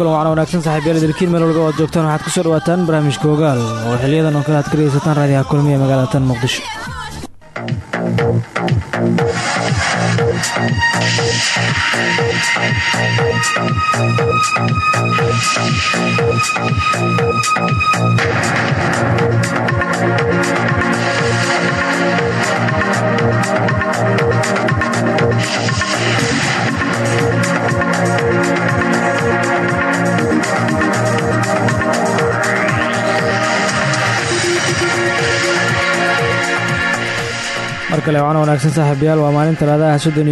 Kulan wacna wanaagsan saxiibyal dalkiin meel walba oad joogtaan waxaad ku soo dhawaataan barnaamijka ogaal oo xiliyadan oo kale aad ka dhegeysataan raadiyaha kulmiya ee magaalada tan muqdisho mar kale waana wanaagsan saaxiibayaal waa maalin talaadaha soddon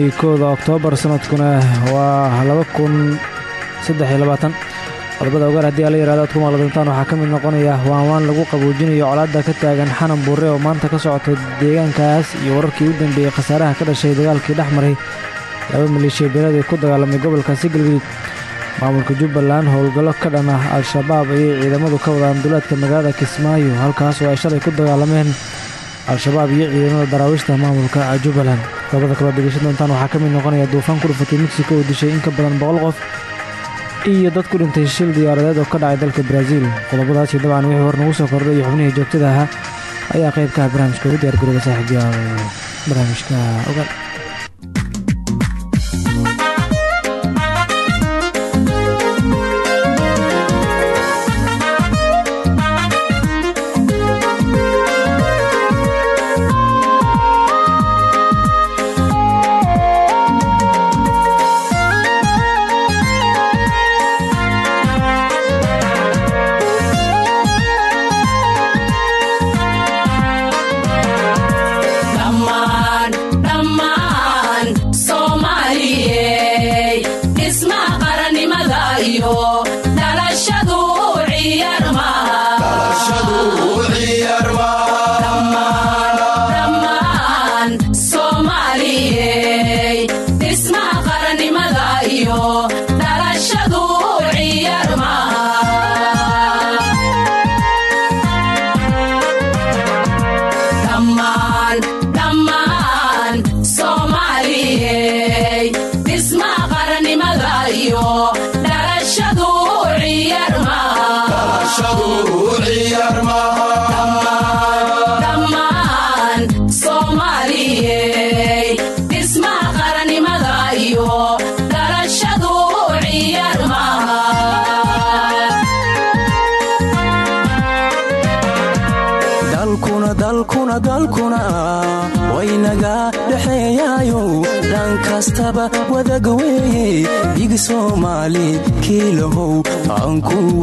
oktoobar sanadkuna waa laba kun saddex iyo labaatan. Qodobada ogaar haddii ala yihahdo ad ku waxaa ka mid noqonaya waanwaan lagu qaboojinayo colaadda ka taagan xanan buure oo maanta ka socota deegaankaas iyo wararkii u dambeeyey khasaaraha ka dhashay dagaalkii dhex maray laba maleeshiya beelad ee ku dagaalamay gobolkaasi galgaduud maamulka jubbaland howlgallo ka dhan ah al-shabaab ayay ciidamadu ka wadaan duleedka magaalada kismaayo halkaas oo ay shalay ku dagaalameen al-shabaab iyo ciidamada daraawiishta maamulka jubbaland. Qodobada kaloo dhegeysan doontaan waxaa ka mid noqonaya duufaan ku dhufatay mexico oo dishay in ka badan boqol qof iyo dad ku dhintay shil diyaaradeed oo ka dhacay dalka baraaziil qodobadaasi dabcan wixii hor nagu soo kordhay iyo xubnihii joogtada ahaa ayaa qayb ka ah barnaamijka ugu diyaar garooba saaxiibyaal barnaamijka ogaal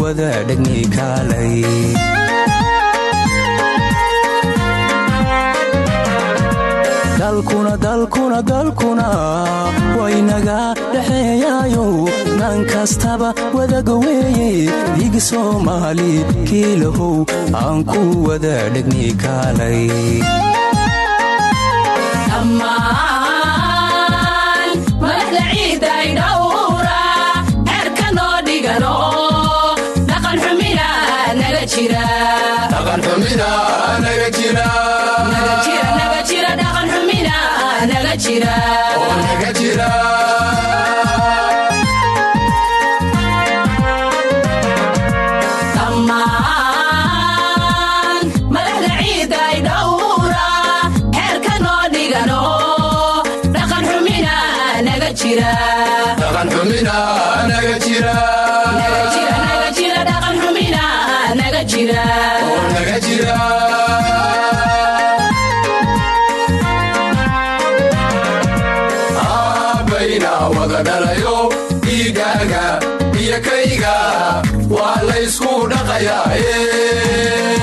ku wada dhegni kaalay dalkuna dalkuna dalkuna waynaga dhexeeyaayo dhan kastaba wadaga weeye dhig soomaali kiilahow aan ku wada dhegni kaalay sheekayga waa laysku dhaqayaa eh.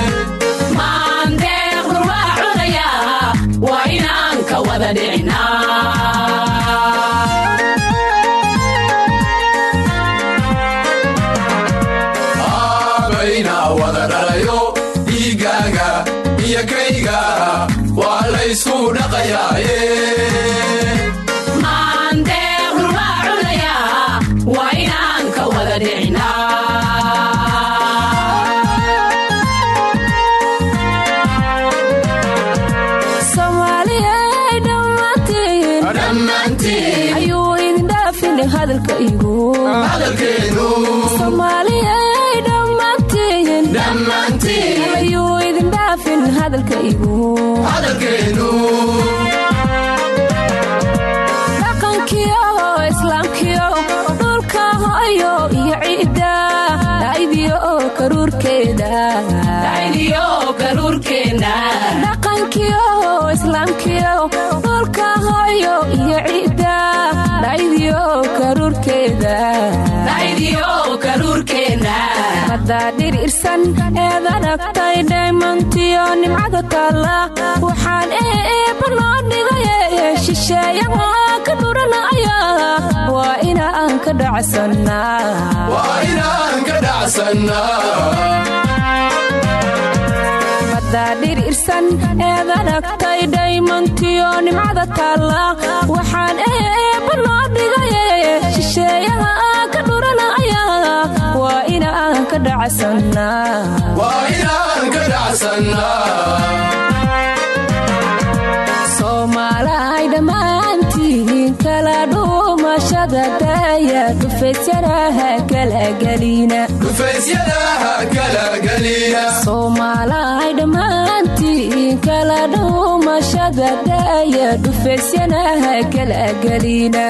aabayna wada dhalayo dhiigaaga iyo kayga waa laysku dhaqayaaye eh. Dhir irsan eedanagtay dhaymantiyo nimcada taalla. Waxaan eeba loo dhigaye shisheeyaha ka dhuranaya waa inaan ka dhacsannaa irsan eedanagtay dhaymantiyo nimcada taalla. Waxaan eeba loo dhigaye shisheeyaha ka dhuranaya waa inaan ka dhacsannaa dhuumashada daaya dhufaysyaraha kala gelina dhufaysyadaha kala geliya soomaalay dhammaantiin kala dhuumashada daaya dhufaysyadaha kala geliya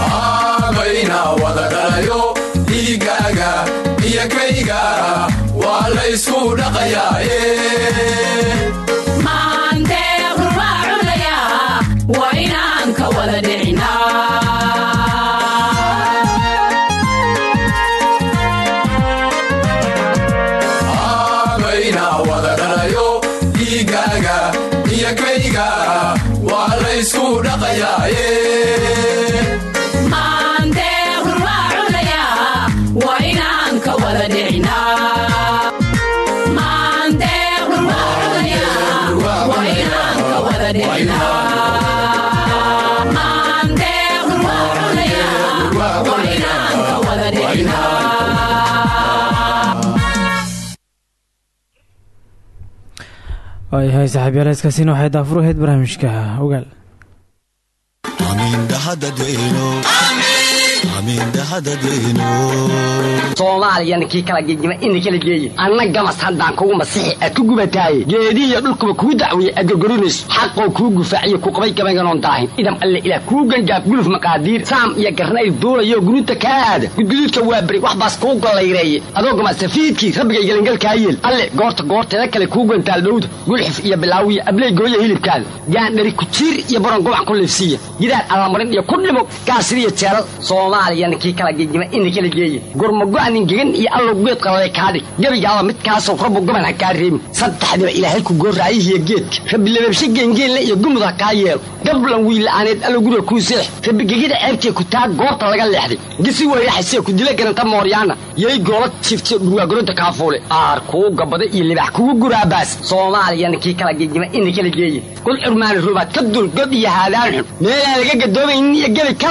aabayna wada dhalayo dhiigaaga iyo kayga waa laysku dhaqayaaye waayahay saaxiibyaal heeskaasina waxay daafur ahayd barnaamijka ogaal soomaaliyana kii kala gegima ina kala geeye anna gamas haddaan kugu masixi aad ku gubataaye. Geedihiyo dhulkuba kuu dacwiye aad gorgorinayso xaqoo kuu gufaaciyo ku qabay gabaynganoon daahin idam alle ilaah kuu gangaaf guluf maqaadiir. Saam iyo garnayl duulayo guruuta kaa aada gudguduudka waa beri wax baas kuu gollayreeye adoo gamasafiidkii rabbigay gelangalkaa yeel alle goorta goorteeda kale kuu gantaal dhowda gulxif iyo bilaawiya abley gooya hilibkaada. Gaandhari kujiir iyo baron gobac ku liifsiiya gidaar allamarin iyo ku dhimo gaasiriyo jeelal soomaaliyana kii gegan iyo allow geed qalale kaadhig midkaasoo rabbu goban ha kaa reebin saddexdiba ilaahay ku gooraayihiyo geedka. Rabbi lababshe geengeenle iyo gumud ha kaa gablan wiila'aaneed allow guriga kuu seex. Rabbi gegida ceebtee ku laga leexday. Gisi weyraxasee ku dila garanta mooryaana yay kaafuule aar kuu gabada iyo libax kugu guraabaas soomaaliyana ka dul god iyo haadaan xun. Meelaan laga gadoomaynin iyo gebi ka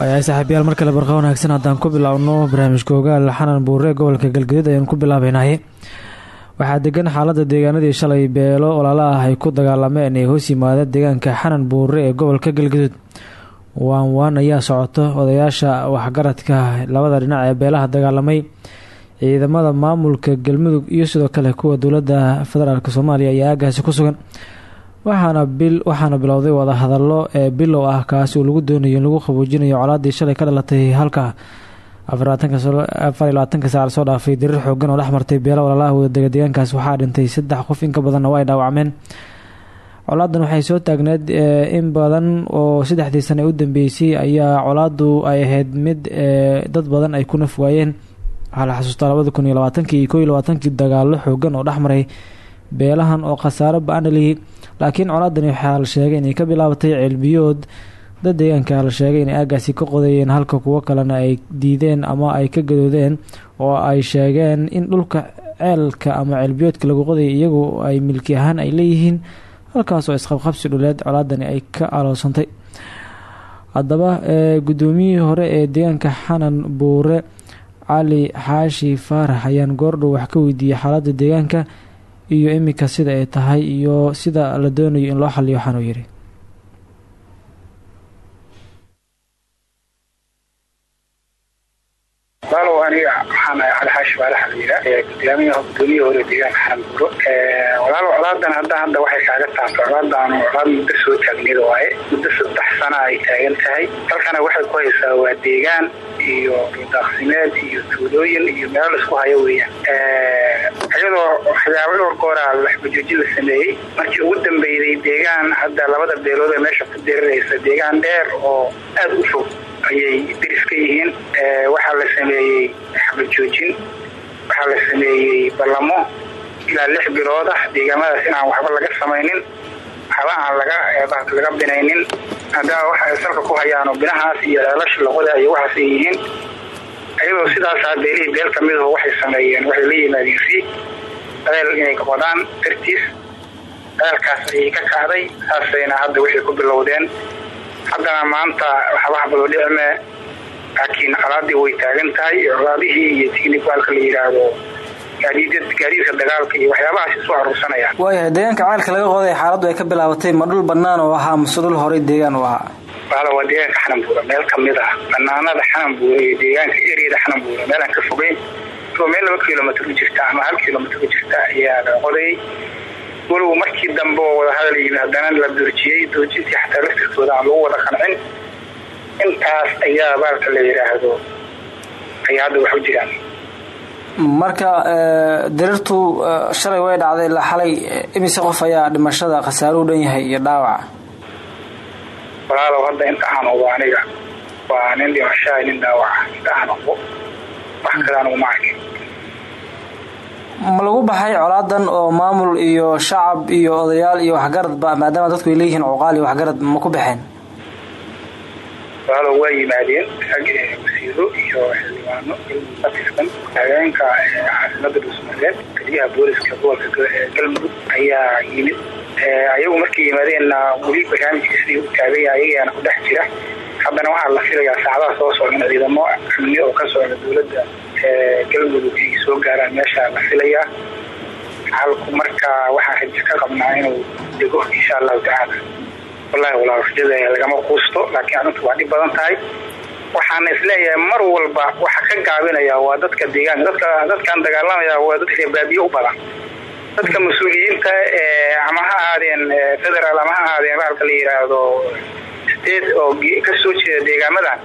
tahay saaxiibayaal mar kale barqa wanaagsan haddaan ku bilaabno barnaamijka ogaal xanan buure gobolka galgaduud ayaan ku bilaabaynahay waxaa degan xaalada deegaanadii shalay beelo olaala ah ay ku dagaalameen ee hoos yimaada deegaanka xanan buure ee gobolka galgaduud waan waan ayaa socoto odayaasha waxgaradka labada dhinac ee beelaha dagaalamay ciidamada maamulka galmudug iyo sidoo kale kuwa dowladda federaalk soomaaliya ayaa aagaasi ku sugan waxaana waxaana bilowday wadahadalo ee bilow ah kaasi oo lagu doonayo in lagu qaboojinayo colaadii shalay ka dhalatay halka. Afarlabaatanka saac soo dhaafay dirir xoogan oo dhexmartay beelo walaalaha wadadega deegaankaas waxaa dhintay saddex qof inka badanna waa ay dhaawacmeen. Colaadan waxay soo taagneed in badan oo saddexdii sane u dambeysay ayaa colaadu ay ahayd mid dad badan ay ku naf waayeen. Waxaa labada kun iyo labaatankii iyo koo dagaalo xoogan oo dhexmaray beelahan oo khasaaro lihi laakiin colaadani waxaa la sheegay inay ka bilaabatay ceelbiyood dad deegaanka la sheegay inay aagaasi ka qodayeen halka kuwo kalena ay diideen ama ay ka gadoodeen oo ay sheegeen in dhulka ceelka ama ceelbiyoodka lagu qodayay iyagu ay milki ahaan ay leeyihiin halkaas oo isqabqabsi dhuleed colaadani ay ka aloosantay. Haddaba guddoomiyihii hore ee deegaanka xanan buure cali xaashi faarax ayaan goordhow wax ka weydiiyey xaaladda deegaanka iyo iminka sida ay tahay iyo sida la doonayo in loo xaliyo waxaanuu yidhi walow aniga waxaan ahay cali xaashi baalaxa la yihaa gudoomiyaha gudoomiyaha hore deegaanka xaranbuuro walaalow colaadan hadda hadda waxay kaaga taabta colaadaanu colaad muddo soo taagneeda waaye muddo saddex sana ay taagan tahay. Halkana waxay ku haysaa waa deegaan iyo daaqsimeed iyo tuulooyin iyo meelo la isku hayo weeyaan. Iyadoo waxyaabo dhowr gooraa laxbajoojin la sameeyey markii ugu dambeyday deegaan hadda labada beelood ee meesha ku diriraysa deegaan dheer oo aada u fog ayay diris ka yihiin waxaa la sameeyey xabajoojin waxaa la sameeyey ballamo ilaa lix bilood ah deegaamadaas inaan waxba laga samaynin waxba aan laga laga binaynin. Haddaba waxa salka ku hayaano binahaas iyo ceelasha laqoda iyo waxaas ay yihiin. Iyadoo sidaasaa beelihii beel ka midaho waxay sameeyeen waxay la yimaadeen si ceel inay qodaan dartiis. Ceelkaas ayay ka kacday saasayna hadda waxay ku bilowdeen haddana maanta waxba xabado dhicme laakiin colaadii way taagan tahay colaadihii iyo tignikwaalka la yidhaahdo gaadiidka dagaalka iyo waxyaabahaas isu aruursanayaan waayahay deegaanka ceelka laga qoday xaaladdu ay ka bilaabatay ma dhul bannaan oo ahaa mase dhul horey deegaan u ahaa? Wala waa deegaanka xananbuura meel ka mid ah banaanada xananbuura iyo deegaanka eriyada xananbuura meel aan ka fogeyn meel laba kilomitr u jirta ama hal kilomitr u jirta ayaa laga qodayay walow markii dambe oo wadahadal yimi haddana la doorjiyey doojintii xataa laftirkooda aan lagu wada qancin. Intaas ayaa baalka la yidhaahdo ayaa hadda wax u jiraan marka dirirtu shalay way dhacday ilaa xalay imise qof ayaa dhimashada khasaaro u dhan yahay iyo dhaawaca walaalow hadda inta aan ogo aniga waa nin dhimashaa nin dhaawaca inta aan ogo wax kale anugu ma arkin ma lagu baxay colaadan oo maamul iyo shacab iyo odayaal iyo waxgaradba maadaama dadku ay leeyihiin cuqaal iyo waxgarad ma ku baxeen? Walaalow waa yimaadeen rag wasiiro iyo xildhibaano ka tirsan haweenka caasimada dhuusmareed taliyaha booliska gobolka galmudug ayaa yimid. Ayagu markay yimaadeenna weli barnaamijka sidii u ku dhex jira. Haddana waxaa la filayaa saacadaha soo socdan ciidamo amni oo ka socda dowladda galmudug ay soo gaaraan meesha la filayaa xalku marka waxaan rajo ka qabnaa inuu dego insha allahu tacaala. Wallahi walaa rajada lagama quusto laakiin arrintu waa dhib tahay. Waxaana is leeyahay mar walba waxa ka gaabinaya waa dadka deegaanka dadka dadkan dagaalamaya waa dad reebaabiye u badan. Dadka mas'uuliyiinta ama ha ahaadeen federaal ama ha ahaadeen bahalka la yidhaahdo state oo ka soo jeeda deegaamadan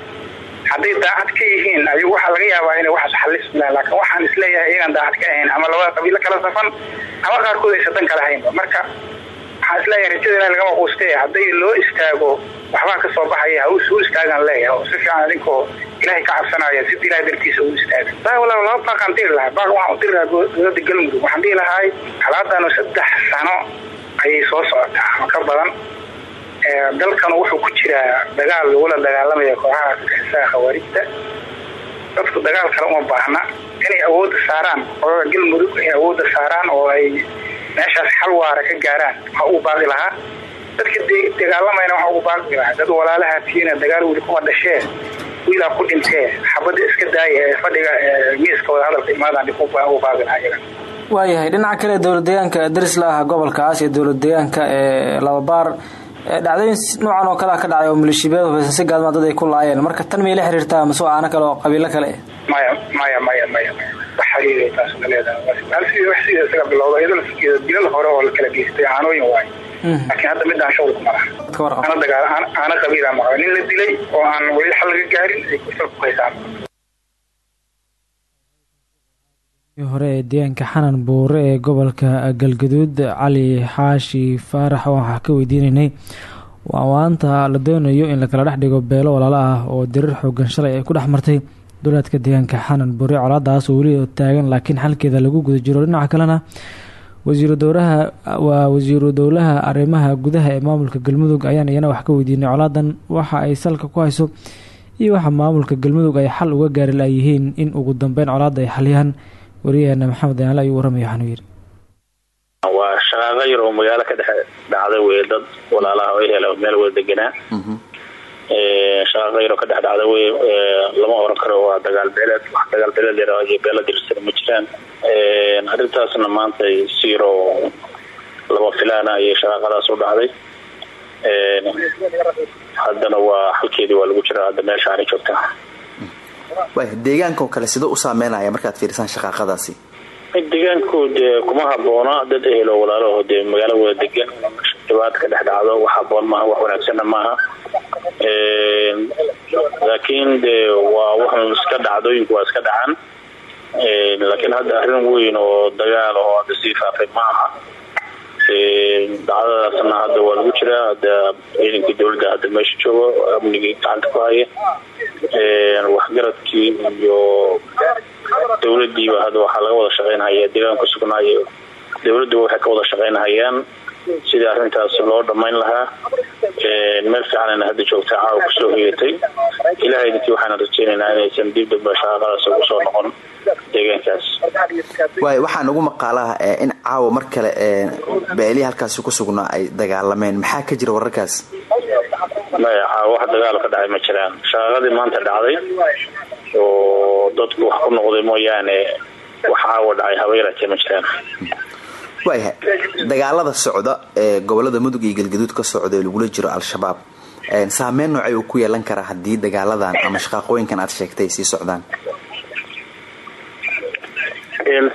hadday daacad ka yihiin ayagu waxaa laga yaabaa inay waxaas xalismaan laakiin waxaan is leeyahay iyagaan daacad ka ahayn ama labada qabiilo kala safan ama qaarkood aysa dan kala haynba marka waxaan is leeyahay rajada ilahi lagama quustee hadday loo istaago waxbaa ka soo baxaya ha suu istaagaan leeyahay si fiican adinkoo ilaahay ka cabsanaya sid ilahay dartiisa u istaaga taa walaa laba baaqaan diri lahaa. Baaq waxaan u diri lahaa dowladda galmudug waxaan dhihi lahay saddex sano ayay soo socotaa ama ka badan dalkan wuxuu ku jiraa dagaal lagula dagaalamaya kooxaha argagixisaha khawaarijta dadku dagaal kale uma baahna. Inay awoodda saaraan qolada galmudug ay awoodda saaraan oo ay meeshaas xal waara ka gaaraan waxa ugu baaqi lahaa. Dadka dagaalamayna waxa ugu baaqi lahaa. Dad walaalaha tiina dagaal weli kuma dhashee wiilaa ku dhintee xabadda iska daaya ee fadhiga miiska wadahadalka imaadaan dhib u baabin ayaga waayahay dhinaca kale dowlad deegaanka daris la ah gobolkaas iyo dowlad deegaanka ee lababaar dhacdooyin noocan oo kalea ka dhacay oo maleeshiyabeed hubeysan si gaadma dad ay ku laayeen. Marka tan miyay la xiriirtaa mase aana kale oo qabiilo kale. Maya maya maya maya. Maya wax xiriiray taas ma leedahay. Hal sida wax sida isaga bilowda iyadoo lafkeeda dilal hore oo la kala geystay aanooyin waayo laakiin hadda midaan shawr kuma laha ana dagaal aana qabiila maqo nin la dilay oo aan weli xal laga gaarin ay kusal ku haysaan hore ee deegaanka xanan buure ee gobolka galgaduud cali xaashi faarax waxaa ka weydiinaynay waawaanta la doonayo in lakala dhex dhigo beelo walaalo ah oo dirir xoogan shalay ay ku dhex martay deegaanka xanan buure colaadaas oo weli taagan laakiin xalkeeda lagu guda jiro dhinaca kalena wasiiru dowlaha waa wasiiru dowlaha arrimaha gudaha ee maamulka galmudug ayaan iyana wax ka weydiinay. Colaadan waxa ay salka ku hayso iyo waxa maamulka galmudug ay xal uga gaari layihiin in ugu dambeyn colaada ay xaliyaan wariyaheena maxamed danaale ayuu waramaya waxaanu yidhi waa shaqaaqo yar oo magaalo ka dhex dhacda wey dad walaalaha oo hela meel wada deganaa shaqaaqo yar oo ka dhex dhacda wey lama oran karo waa dagaal beeleed wax dagaal beeleed yar iyo beela dirsana ma jiraan. Arrintaasna maanta si yar oo lama filaana ayay shaqaaqadaas u dhacday. Haddana waa halkeedii waa lagu jiraa hadda meesha aanay joogtaa oo kale sidoo u saameynaya markaad fiirisaan shaqaaqadaasi? Deegaanku dee kuma haboona dad ehelo walaalaho dee magaalo wada degan dhibaata ka dhex dhacdo wax haboon maaha wax wanaagsanna maaha. Laakiin dee waa waxun iska dhacdooyinku waa iska dhacan laakiin hadda arrin weyn oo dagaal oo hadda sii faafay ma aha dacdadaasna hadda waa lagu jiraa hadda ciidankii dowladda hadda meesha joogo amnigii gacanta ku haya waxgaradkii iyo dowladiiba hadda waxaa laga wada shaqeynhaya deegaan ku sugnaayo dowladduba waxay ka wada shaqeynhayaan sidii arrintaas loo dhammayn lahaa? Meel fiicanana hadda joogtaa caawa ku soo hoyatay ilahay idinkii waxaana rajeynaynaa inaysan dib damba shaqaaqadaas ugu soo noqon deegaankaas. Waay waxaa nagu maqaalaha in caawa mar kale beelihii halkaasi ku sugnaa ay dagaalameen. Maxaa ka jira wararkaas? Maya caawa wax dagaalo ka dhacay ma jiraan. Shaqaaqadii maanta dhacday oo dadku wax ku noqday mooyaane wax caawa dhacay haba yaraatee ma jiraan waayahay dagaalada socda ee gobollada mudug iyo galgaduud ka socda ee lagula jiro al-shabaab saameyn noocay uu ku yeelan karaa haddii dagaaladan ama shaqaaqooyinkan aad sheegtay sii socdaan.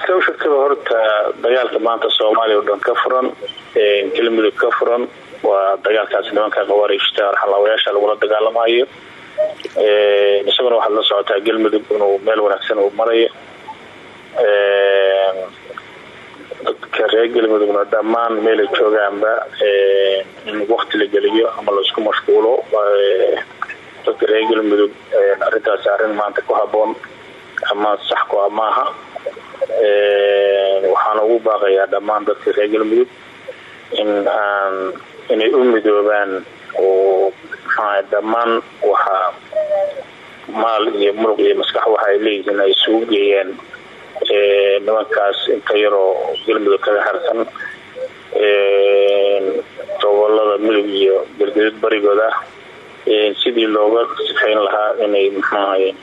Soo sheegtaba horta dagaalka maanta soomaaliya oo dhan ka furan galmudug ka furan waa dagaalkaas nimanka khawaariijta arxalaawayaasha lagula dagaalamayo. Isaguna waxaad la socotaa galmudug inuu meel wanaagsan uu marayo dadka reer galmudugna dhammaan meelay joogaanba in wakti la geliyo ama la isku mashquulo. Dadka reer galmudug arrintaasi arrin maanta ku haboon ama sax ku ah maaha. Waxaana ugu baaqayaa dhammaan dadka reer galmudug in aan inay u midoobaan oo maxaa dhammaan waxa maal iyo muruq iyo maskax waxa ay leeyihiin ay isugu geeyaan nimankaas inta yaroo galmudug kaga harsan gobollada mudug iyo galgaduud barigooda ah sidii looga sifayn lahaa inay maxaahay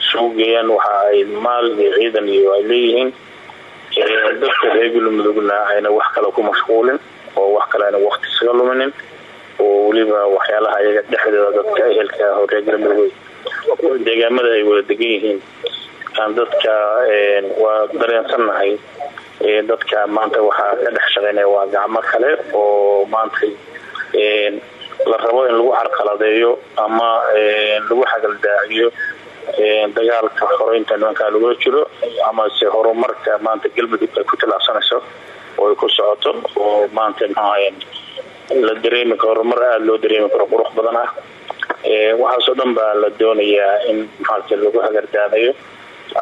isugu geeyaan waxa ay maal iyo ciidan iyo ay leeyihiin. Dadka reer galmudugna ayna wax kale ku mashquulin oo wax kale ayna waqti isaga luminin oo weliba waxyaalaha iyaga dhexdooda dadka ehelka oo reer galmudug deegaamada ay wada degan yihiin aan dadka waa dareensannahay. Dadka maanta waxaa ka dhex shaqeynaya waa gacmo kale oo maanta la rabo in lagu carqaladeeyo ama lagu xagaldaaciyo dagaalka horeynta nimankaa lagula jiro amase horumarka maanta galmudug ay ku tilaabsanayso oo ku socoto oo maanta maxaahaye la dareemi karo horumar aada loo dareemi karo qurux badan ah. Waxaasoo dhan baa la doonayaa in maarata lagu hagardaamayo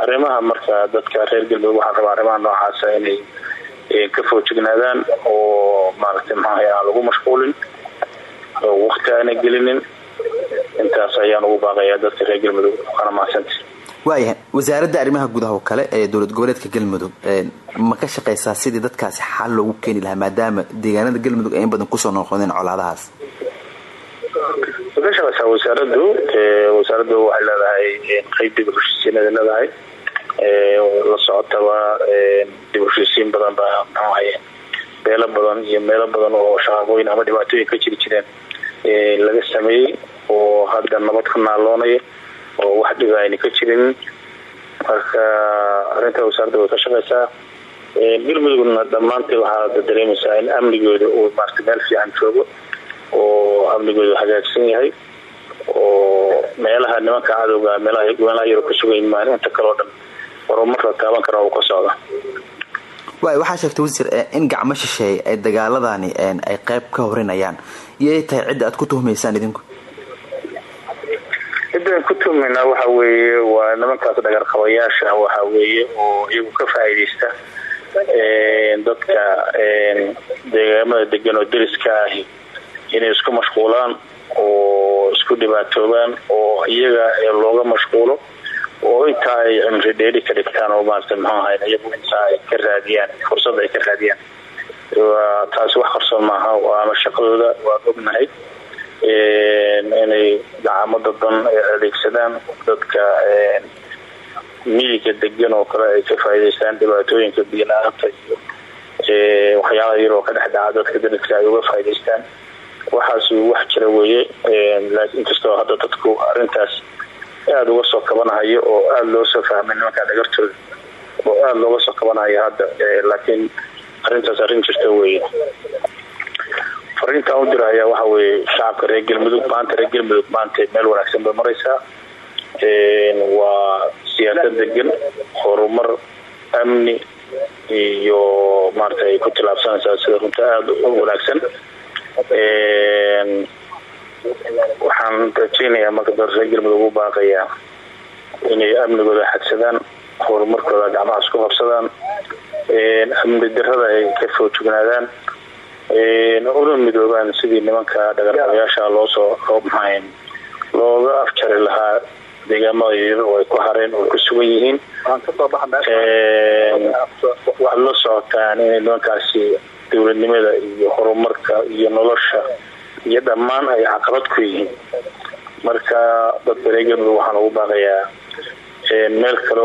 arrimaha marka dadka reer galmudug waxaa rabaa arrimaha noocaasa inay ka foojignaadaan oo maaragtay maxaahay aan lagu mashquulin oo waqti aana gelinin. Intaas ayaan ugu baaqayaa dadka reer galmudug waana mahadsanta waayahay wasaaradda arrimaha gudaha oo kale ee dowlad goboleedka galmudug ma ka shaqaysaa sidii dadkaasi xal loogu keeni lahaa maadaama deegaanada galmudug ay in badan ku soo noqdeen colaadahaas shaqaysaa wasaaradu wasaaraddu waxay leedahay qeyb dib heshiisiinada leedahay. La socotaba dib heshiisiin badan baa mxuahaye beelo badan iyo meelo badan oo shaqaaqooyin ama dhibaatooyin ka jiri jireen. Laga sameeyey oo hadda nabad ku naaloonaya oo wax dhiba ayna ka jirin. Marka arrinta wasaaradda way ka shaqeysaa. Galmudugna dhammaantii waxaad dareemaysaa in amnigooda uu maarata meel fiican joogo oo amnigoodu hagaagsan yahay oo meelaha nimanka cadowga meelaha meelaha yaro kusugan maan inta kaleo dhan horumar la taaban kara uu ka socda waay waxaa sheegtay wasiir in gacmo shisheeye ay dagaaladani ay qeyb ka horinayaan iyay tahay cidda aad ku tuhmaysaan idinku. Cidaan ku tuhmaynaa waxa weeye waa nimankaas dhagarqabayaasha waxa weeye oo iyagu ka faa'iidaysta dadka deegaamada degan oo deriska ahi inay isku mashquulaan oo isku dhibaatoobaan oo iyaga looga mashquulo oo intaa ay cimri dheeri ka dhigtaan oo maarata muxuu ahay iyagu intaa ay ka raadiyaan fursada ay ka raadiyaan. Taasi wax qarsoon maaha waana shaqadooda waan ognahay inay gacamo dadan adeegsadaan dadka miyiga degan oo kale ay ka faa'iidaystaan dhibaatooyinka biyo-la-aanta iyo waxyaalaha yar oo ka dhex dhaca dadka dariska ay uga faa'iidaystaan waxaas wax jira weeye inkastoo hadda dadku arrintaas aada uga soo kabanahayo oo aada loo soo fahmay nimankaa dhagartooda oo aada looga soo kabanayo hadda laakiin arrintaas arrin jirta weeye. Fariintaan u diraya waxa weeye shacabka reer galmudug maanta reer galmudug maanta meel wanaagsan bay maraysaa waa siyaasad degan horumar amni iyo maarata ay ku tilaabsanaysaa sida runta aada u wanaagsan waxaan rajeynayaa marka reer galmudug u baaqayaa inay amnigooda xadsadaan horumarkooda gacmaha isku qabsadaan amni darada ay ka foojignaadaan una midoobaan sidii nimanka dhagarqabayaasha loosoo maxayn looga afjari lahaa deegaamada yaryar oo ay ku hareen oo ku sugan yihiin. Waxaad la socotaan inay nimankaasi dowladnimada iyo horumarka iyo nolosha iyo dhammaan ay caqabad ku yihiin. Marka dadka reer galmudug waxaan ugu baaqayaa meel kale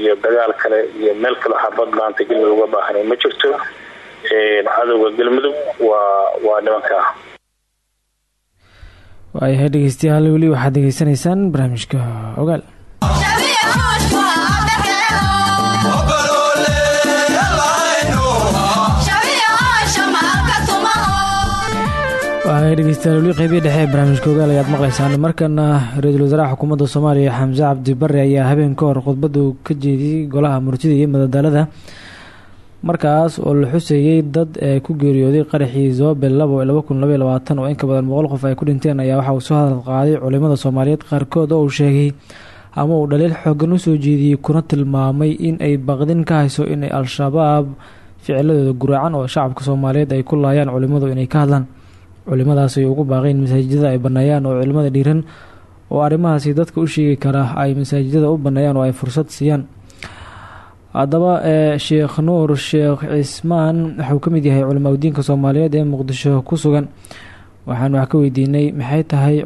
iyo dagaal kale iyo meel kale xabad maanta galmudug uga baahanay ma jirto cadowga galmudug waa waa nimanka. Waayahay dhegeystayaal weli waxaad degeysanaysaan barnaamijka ogaal qeybiya dhexe ee barnaamijka ogaal ayaad maqlaysaan. Markana ra'iisul wasaaraha xukuumadda soomaaliya xamse cabdi bare ayaa habeen ka hor khudbadu ka jeediyey golaha murtida iyo madadaalada. Markaas oo la xuseeyey dad ee ku geeriyooday qaraxii zobel labo laba kun labaiy labaatan oo inka badan boqol qof ay ku dhinteen ayaa waxa uu soo hadal qaaday culimada soomaaliyeed qaarkood oo sheegay ama uu dhaliil xoogan u soo jeediyey kuna tilmaamay in ay baqdin ka hayso inay al-shabaab ficiladooda guraacan oo shacabka soomaaliyeed ay ku laayaan culimadu inay ka hadlaan culimadaas ay ugu baaqeen masaajidada ay baneeyaan oo culimada dhiiran oo arrimahaasi dadka u sheegi kara ay masaajidada u baneeyaan oo ay fursad siiyaan. Haddaba sheekh nuur sheekh cismaan waxauu ka mid yahay culimaa udiinka soomaaliyeed ee muqdisho ku sugan. Waxaan wax ka weydiinay maxay tahay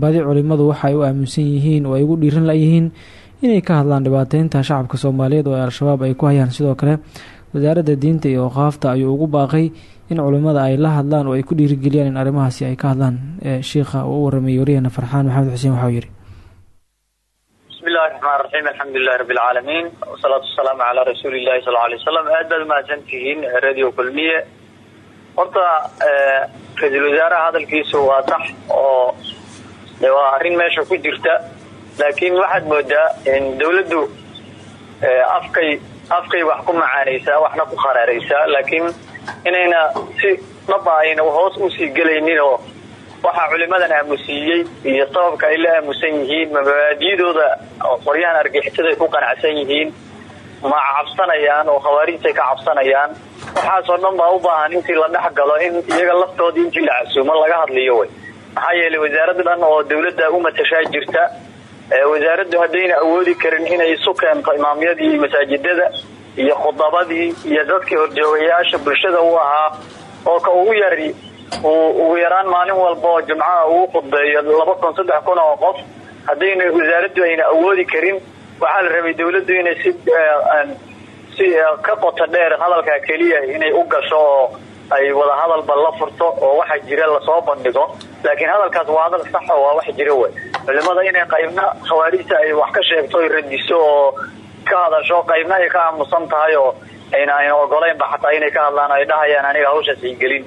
badi culimadu waxa ay u aaminsan yihiin oo ay ugu dhiiran layihiin inay ka hadlaan dhibaateynta shacabka soomaaliyeed oo al-shabaab ay ku hayaan? Sidoo kale wasaaradda diinta iyo oqaafta ayuu ugu baaqay in culimada ay la hadlaan oo ay ku dhiirigeliyaan in arrimahaasi ay ka hadlaan shiikha uu u waramayay waryaheena farxaan maxamed xuseen waxauu yidhi. Bismillahi raxmaan raxiim alxamdulilahi rabbi alcaalamiin wasalaatu wasalaamu calaa rasuulillahi sal alay wasalam aad baad umahadsan tihiin radio kulmiye. Horta ra'iisul hadalkiisu waa sax oo waa arrin meesha ku jirta laakiin waxaad moodaa in dawladdu afkay afkay wax ku macaanaysaa waxna ku kharaaraysaa laakiin inayna si dhaba ayna hoos u sii gelaynin oo waxaa culimadan aamusiiyey iyo sababka ay la aamusan yihiin mabaadiyadooda qoryahan argixisadaay ku qanacsan yihiin ma cabsanayaan oo khawaarijtay ka cabsanayaan. Waxaasoo dhan baa u baahan intii la dhex galo in iyaga laftoodii intii la casuumo laga hadliyo wey maxaa yeelay wasaaradda dhan oo dawladda u matashaa jirta wasaaraddu haddayna awoodi karin inay isu keento imaamyadii masaajidada iyo khudabadii iyo dadkii horjoogayaasha bulshada u ahaa oo ka ugu yari ugu yaraan maalin walba oo jumcaha uu khudbeeyo laba kun saddex kun oo qof haddayna wasaaraddu ayna awoodi karin waxaa la rabay dawladdu inay si si ka qoto dheer hadalka keliya inay u gasho ay wada hadalba la furto oo waxa jira la soo bandhigo. Laakiin hadalkaas waa hadal saxa waa wax jira wey. Culimada inay qaybna khawaarijta ay wax ka sheegto ay radiso oo ka hadasho qaybna ay ka aamusan tahay oo ayna ayna ogolaynba xataa inay ka hadlaan ay dhahayaan aniga hawshaas ay gelin.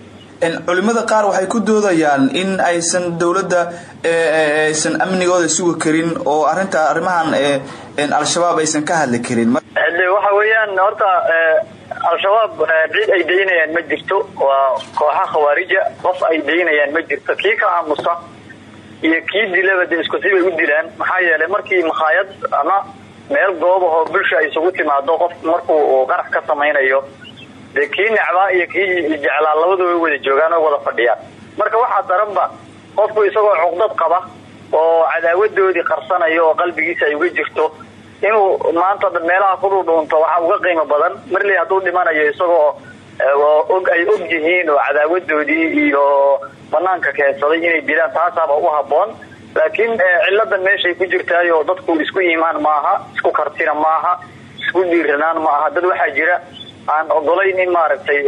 Culimada qaar waxay ku doodayaan in aysan dowladda aysan amnigooda sugi karin oo arinta arrimahan al-shabaab aysan ka hadli karin. Waxa weeyaan horta al-shabaab cid ay daynayaan ma jirto. Waa kooxa khawaarija qof ay daynayaan ma jirto. Kii ka aamusa iyo kii dilaba de isku sibay u dilaan maxaa yeelay markii makhaayad ama meel goobahoo bulsha ay isugu timaado qof markuu uu qarax ka samaynayo dee kii necbaa iyo kii jeclaa labadu way wada joogaan oo wada fadhiyaan. Marka waxaa daranba qofku isagoo cuqdad qaba oo cadaawadoodii qarsanayo oo qalbigiisa ay uga jirto inuu maanta dhan meelaha ku dhudhuunto waxaa uga qiimo badan. Marley hadduu dhimanayo isagoo og ay og yihiin oo cadaawadoodii iyo banaanka keensaday inay dilaan taasaaba u haboon laakiin ciladan meeshay ku jirtaayo dadku isku iimaan maaha isku kartina maaha isku dhiiranaan maaha. Dad waxaa jira aan ogolayn in maaragtay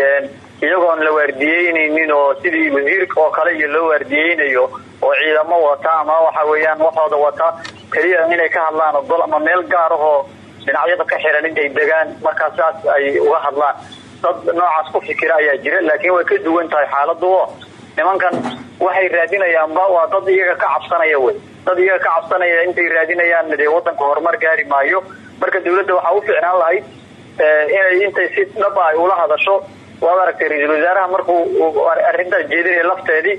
iyagoon la waardiyeynaynin oo sidii wasiirka oo kale iyo loo waardiyeynayo oo ciidamo wata ama waxa weeyaan waxooda wata keliya inay ka hadlaan ogol ama meel gaar ahoo dhinacyada ka xiran intay degaan markaa saas ay uga hadlaan. Dad noocaas ku fikira ayaa jira laakiin way ka duwan tahay xaaladu oo nimankan waxay raadinayaanba waa dad iyaga ka cabsanaya wey. Dad iyaga ka cabsanaya intay raadinayaan dee wadanka horumar gaari maayo. Marka dawladda waxaa u ficnaan lahayd inay intay si dhaba ay ula hadasho. Waad aragtay ra'iisul wasaaraha markuu arrintaas jeedinaya lafteedii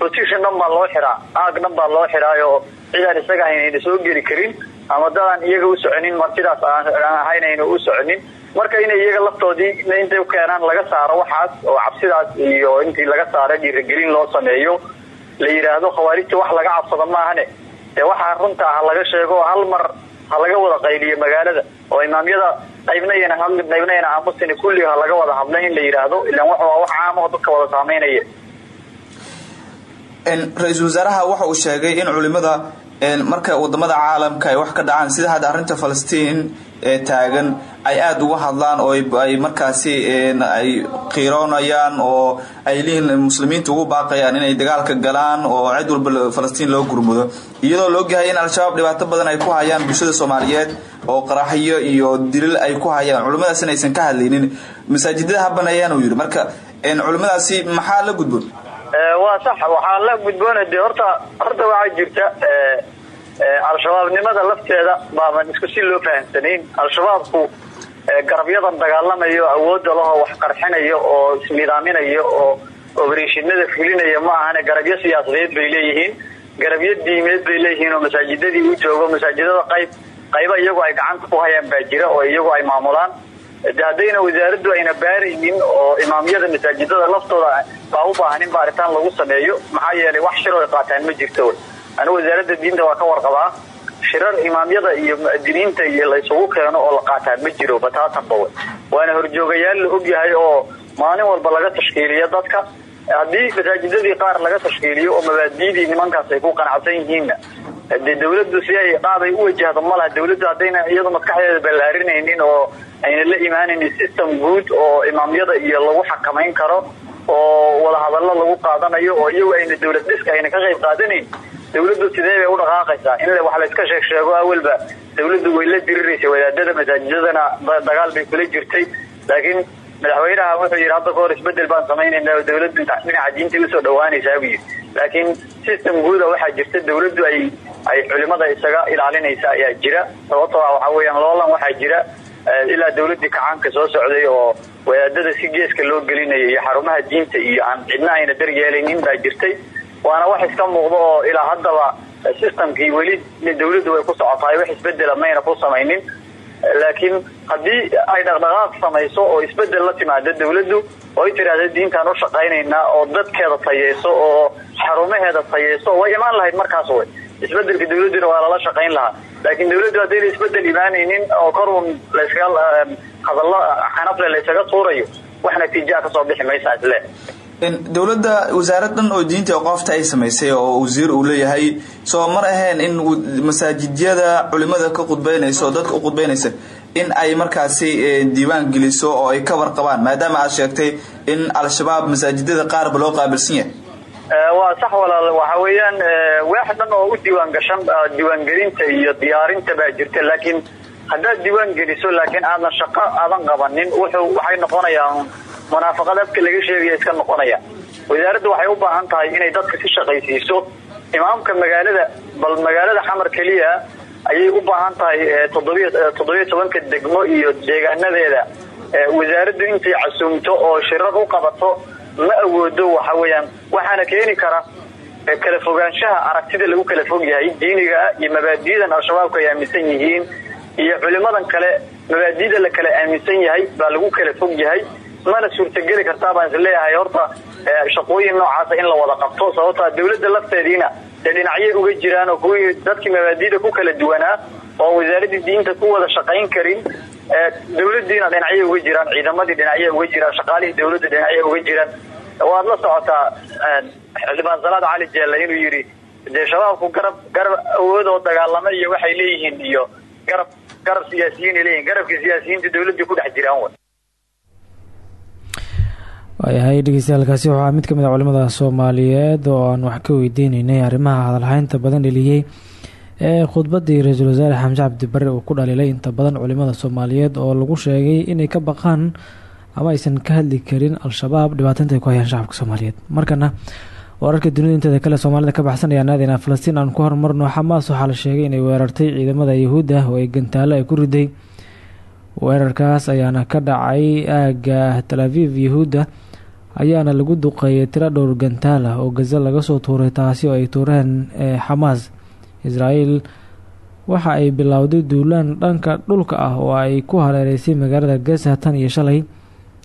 position dhan baa loo xiraa aag dhan baa loo xiraayo cidaan isaga aynayna soo geli karin ama dadaan iyaga u soconin martidaas aan ahaynayna u soconin. Marka inay iyaga laftoodii intay ukeenaan laga saaro waxaas oo cabsidaas iyo intii laga saara dhiiragelin loo sameeyo la yidhaahdo khawaarijta wax laga cabsado maahane. Dee waxaa runta ah laga sheego hal mar ha laga wada qayliyo magaalada oo imaamyada qaybnayana hadlin qaybnayana aamusina kulli ha laga wada hadla in la yidhaahdo ilaan wax wax caamaho dadka wada saameynaya ra'iisul wasaaraha waxa uu sheegay in culimada marka waddamada caalamka ay wax ka dhacaan sida hadda arrinta falastiin ee taagan ay aada uga hadlaan oo ay markaasi ay qiiroonayaan oo ay lihiin muslimiinta ugu baaqayaan inay dagaalka galaan oo cid walba falastiin loo gurmudo. Iyadoo la ogyahay in al-shabaab dhibaato badan ay ku hayaan bulshada soomaaliyeed oo qaraxyo iyo dilil ay ku hayaan. Culimmadaasina aysan ka hadlaynin masaajidada ha baneeyaan uu yidhi. Marka culimmadaasi maxaa la gudboon waa sax. Waxaa la gudboona de horta horta waxaa jirta al-shabaabnimada lafteeda baaban isku si loo fahamsanayn. Al-shabaabku garabyadan dagaalamayo awoodda lahoo wax qarxinayo oo isnidaaminayo oo obereshinada fulinaya ma ahane garabyo siyaasadeed bay leeyihiin. Garabyo diimeed bay leeyihiin oo masaajidadii u joogo masaajidada qayb qayba iyagu ay gacanta ku hayaan baa jira oo iyagu ay maamulaan haddayna wasaaraddu ayna baaraynin oo imaamyada masaajidada laftooda baa u baahan in baaritaan lagu sameeyo. Maxaa yeelay wax shiro ay qaataan ma jirto. Anigu wasaaradda diinta waa ka warqabaa. Shirar imaamyada iyo muadiniinta iyo laysugu keeno oo la qaataa ma jiro bataatanba waana horjoogayaal la ogyahay oo maalin walba laga tashkiiliyo dadka. Haddii masaajidadii qaar laga tashkiiliyo oo mabaadiidii nimankaas ay ku qanacsan yihiinna dee dawladdu si ay qaabay u wajahdo malaha dawladdu haddayna iyadu maskaxdeeda ballaarinaynin oo ayna la imaanaynin system guud oo imaamyada iyo lagu xakamayn karo oo wadahadallo lagu qaadanayo oo iyagu ayna dawlad dhiska ayna ka qayb qaadanayn dawladdu sidee bay u dhaqaaqaysaa? In wax layska sheeg sheego awalba dawladdu way la diriraysa wadaadada masaajidadana dagaal bay kula jirtay. Laakiin madaxweynaha wuxuu yidhi hadda kahor isbeddel baan samaynayna dawladdu dhinaca diinta u soo dhawaanaysaa buu yidhi. Laakiin system guuda waxaa jirta dawladdu ay ay culimada isaga ilaalinaysa ayaa jira. Sababtoo ah waxaa weeyaan loolan waxaa jira ilaa dawladii kacaanka soo socday oo wadaadada si geeska loo gelinaya iyo xarumaha diinta iyo aan cidna ayna daryeelaynin baa jirtay. Waana wax iska muuqda oo ilaa haddaba systemkii weli dawladdu way ku socotahay wax isbedela mayna ku samaynin laakiin haddii ay dhaqdhaqaaq samayso oo isbeddel la timaado dawladdu oo ay tiraahda diintaan u shaqaynaynaa oo dadkeeda tayeyso oo xarumaheeda tayeyso way imaan lahayd markaas way. Isbedelka dawladduna waa lala shaqayn lahaa. Laakiin dawladdu haddayna isbeddel imaanaynin oo korun laysaga hadallo xanafle laysaga tuurayo wax natiijaa ka soo bixi maysa isle dowladda wasaaradan oo diinta qoofta ay samaysay oo wasiir uu leeyahay soo mar ahayn in masaajidyada culimada ka khudbeynaysa oo dadka u khudbeynaysa in ay markaasi diiwaan geliso oo ay ka warqabaan maadaama aad sheegtay in al-shabaab masaajidada qaarba loo qaabilsan yahay. Waa sax walaal. Waxa weeyaan waax dhan oo u diiwaan gashan diiwaangelinta iyo diyaarinta baa jirta laakiin haddaad diiwaan geliso laakiin aadan shaqo aadan qabanin wuxuu waxay noqonayaan munaafaqad afka laga sheegaya iska noqonaya. Wasaaradda waxay u baahan tahay inay dadka si shaqaysiiso. Imaamka magaalada bal magaalada xamar keliya ayay u baahan tahay toddobiy toddobiyo tobanka degmo iyo deegaanadeeda wasaaraddu intay casuumto oo shirar u qabato ma awoodo waxa weeyaan. Waxaana keeni kara kala fogaanshaha aragtida lagu kala fog yahay. Diiniga iyo mabaadi'dan al-shabaabku ay aaminsan yihiin. Iyo culimadan kale mabaadi'da la kala aaminsan yahay baa lagu kala fog yahay mana suurtageli kartaa baan is leeyahay. Horta shaqooyin noocaasa in la wada qabto sababtaa dawladda lafteediina dee dhinacyay uga jiraan oo kuwii dadkii mabaadi'da ku kala duwanaa oo wasaaraddii diinta ku wada shaqayn karin dawladiina dhinacyo uga jiraan ciidamadii dhinacyo uga jiraan shaqaalihii dawladda dhinacyo uga jiraan. Waad la socotaa xildhibaan salaad cali jeelle inuu yidhi dee shabaabku garab garab awood oo dagaalamo iyo waxay leeyihiin iyo garab garab siyaasiyiin ay leeyihiin garabkii siyaasiyiinta dawladii ku dhex jiraan waayahay dhegeystayaaalkaasi waxaa mid ka mid a culimada soomaaliyeed oo aan wax ka weydiineynay arrimaha hadalhaynta badan dheliyey ee khudbadii ra'iisul wasaare xamse cabdi barre uu ku dhaliilay inta badan culimada soomaaliyeed oo lagu sheegay inay ka baqaan ama aysan ka hadli karin al-shabaab dhibaataynta ay ku hayaan shacabka soomaaliyeed. Markana wararka dunida inteeda kale soomaalida ka baxsanaya naadina falastiin aan ku horumarno xamaas waxaa la sheegay inay weerartay ciidamada yahuudda oo ay gantaalo ay ku riday. Weerarkaas ayaana ka dhacay aaga tal aviv yahuudda ayaana lagu duqeeyay tiro dhowr gantaala oo gaza laga soo tuuray taasi oo ay tuureen xamaas israel waxa ay bilowday duulaan dhanka dhulka ah oo ay ku hareereysay magaalada gaza tan iyo shalay.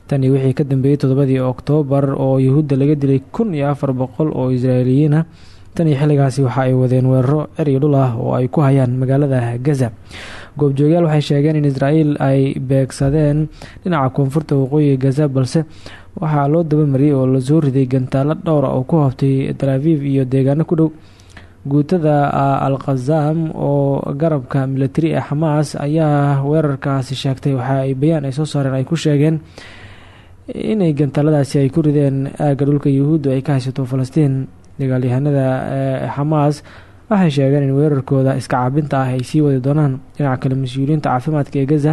Tan iyo wixii ka dambeeyey toddobadii oktoobar oo yahuudda laga dilay kun iyo afar boqol oo israailiyiin ah. Tan iyo xilligaasi waxa ay wadeen weeraro cer iyo dhul ah oo ay ku hayaan magaalada gaza goobjoogayaal waxay sheegeen in israel ay beegsadeen dhinaca koonfurta waqooyiga gaza balse waxaa loo dabamariyey oo la soo riday gantaalo dhowra oo ku hoobtay tal aviv iyo deegaano ku dhow guutada al khazam oo garabka militari ee xamaas ayaa weerarkaasi sheegtay. Waxa ay bayaan ay soo saareen ay ku sheegeen inay gantaaladaasi ay ku rideen aagga dhulka yahuuddu ay ka haysato falastiin dagaalyahanada xamaas waxay sheegeen in weerarkooda iska caabinta ah ay sii wadi doonaan. Dhinaca kale mas'uuliyiinta caafimaadka ee gaza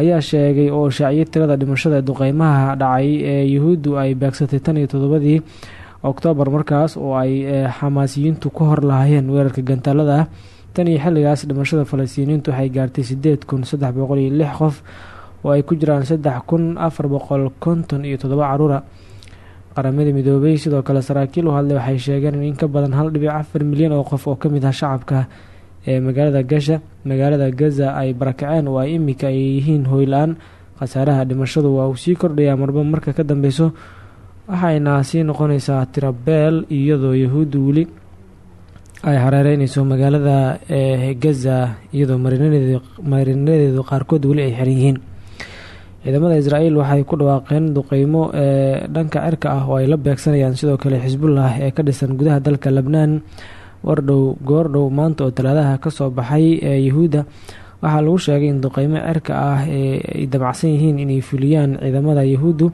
ayaa sheegay oo shaaciyay tirada dhimashada duqeymaha dhacay ee yahuuddu ay beegsatay tan iyo toddobadii oktoobar markaas oo ay xamaasiyiintu ku hor lahaayeen weerarka gantaalada ah tan iyo xilligaas dhimashada falastiiniyiintu waxay gaartay sideed kun saddex boqol iyo lix qof oo ay ku jiraan saddex kun afar boqol konton iyo toddoba caruura qaramada midoobay sidoo kale saraakiil u hadlay waxay sheegeen in in ka badan hal dhibic afar milyan oo qof oo ka mid ah shacabka ee magaalada gasha magaalada gaza ay barakaceen oo ay imika ay yihiin hoyla-aan khasaaraha dhimashadu waa uu sii kordhayaa marba marka ka dambeyso waxayna sii noqonaysaa tirabeel iyadoo yahuudda weli ay hareereyneyso magaalada ee gaza iyadoo marinadeedu qaarkood weli ay xiran yihiin ciidamada israel waxay ku dhawaaqeen duqeymo ee dhanka cirka ah oo ay la beegsanayaan. Sidoo kale xisbullah ee ka dhisan gudaha dalka lebnaan wardhow goordhow maanta oo talaadaha ka soo baxay ee yahuudda waxaa lagu sheegay in duqeymo cirka ah ee ay damacsan yihiin inay fuliyaan ciidamada yahuuddu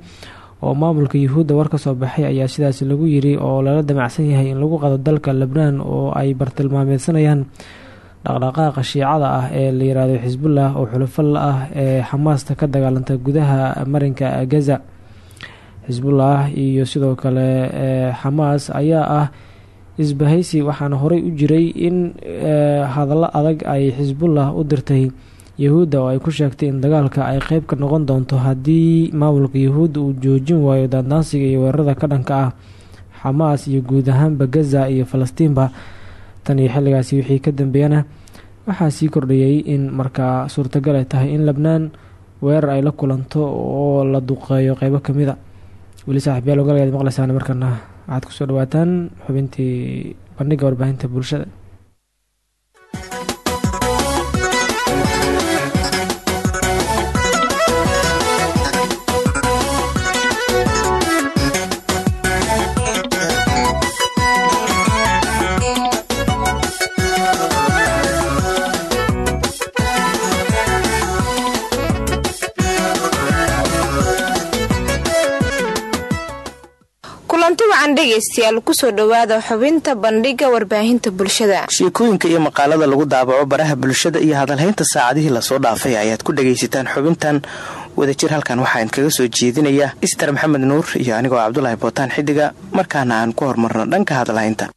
oo maamulka yuhuudda war ka soo baxay ayaa sidaas lagu yiri oo lala damacsan yahay in lagu qado dalka lebnaan oo ay bartilmaameedsanayaan dhaqdhaqaaqa shiicada ah ee la yiraahdo xisbullah oo xulufo la ah ee xamaasta ka dagaalanta gudaha marinka gaza. Xisbullah iyo sidoo kale xamaas ayaa ah isbahaysi waxaana horey u jiray in hadallo adag ay xisbullah u dirtay. Yahuudda oo ay ku sheegtay in dagaalka ay qeyb ka noqon doonto haddii maamulka yahuudda uu joojin waayo daandaansiga iyo weerarada ka dhanka ah. Xamaas iyo guud ahaanba gaza iyo falastiinba tan iyo xilligaasi wixii ka dambeeyana waxaa sii kordhayay in markaa suurtagal ay tahay in lebnaan weerar ay la kulanto oo la duqeeyo qeybo ka mid a. Weli saaxiibyaal ogalgaad maqleysaan markana waxaad ku soo dhawaataan xubintii bandhiga warbaahinta bulshada dhegaystayaal ku soo dhowaada xubinta bandhiga warbaahinta bulshada. Sheekooyinka iyo maqaalada lagu daabaco baraha bulshada iyo hadalhaynta saacadihii la soo dhaafay ayaad ku dhagaysataan xubintan. Wadajir halkan waxaa idinkaga soo jeedinaya ister maxamed nuur iyo anigoo cabdulaahi bootaan xidiga markaana aan ku hormarno dhanka hadalhaynta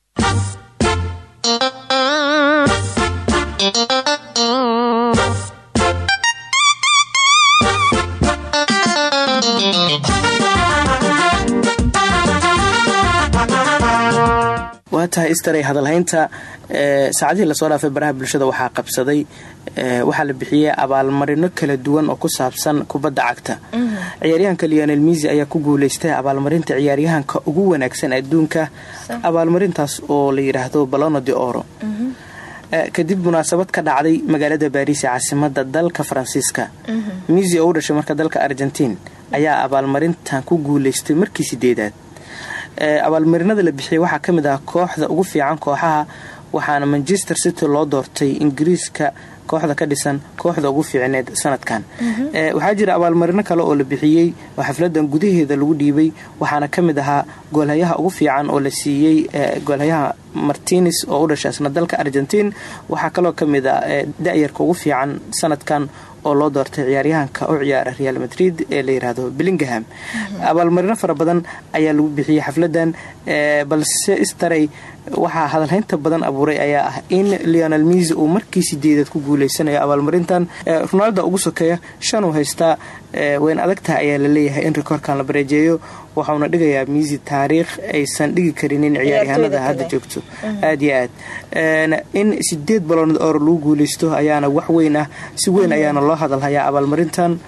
tahay istaray hadalhaynta saacadihii la soo dhaafay baraha bulshada waxaa qabsaday waxaa la bixiyey abaalmarino kala duwan oo ku saabsan kubadda cagta. Ciyaaryahanka leonel misi ayaa ku guuleystay abaalmarinta ciyaaryahanka ugu wanaagsan adduunka. Abaalmarintaas oo la yidhaahdo balono de oro kadib munaasabad ka dhacday magaalada baariis ee caasimada dalka faransiiska. Misi oo u dhashay marka dalka argentiin ayaa abaalmarintan ku guuleystay markii sideedaad abaalmarinada la bixiyay waxaa ka mid ah kooxda ugu fiican kooxaha waxaana manchester city loo doortay ingiriiska kooxda ka dhisan kooxda ugu fiicneed sanadkan. Waxaa jira abaalmarino kale oo la bixiyey oo xafladan gudaheeda lagu dhiibay waxaana ka mid ahaa goolhayaha ugu fiican oo la siiyey goolhayaha martines oo u dhashay dalka argentiin. Waxaa kaloo ka mid ah da'yarka ugu fiican sanadkan oo loo doortay ciyaaryahanka u ciyaara real madrid ee la yiraahdo billingham abaalmarino fara badan ayaa lagu bixiyey xafladan balse istaray waxaa hadalhaynta badan abuuray ayaa ah in leonel misi uu markii sideedaad ku guuleysanayo abaalmarintan ronaldo ugu sokeeya shan uu haystaa wayn adagtaha ayaa la leeyahay in rikoorkan la bareejeeyo waxauna dhigayaa misi taariikh aysan dhigi karinin ciyaaryahanada hadda joogto. Aad iyo aad. In sideed baloonad oor lagu guuleysto ayaana wax weyn ah si weyn ayaana loo hadalhayaa abaalmarintan.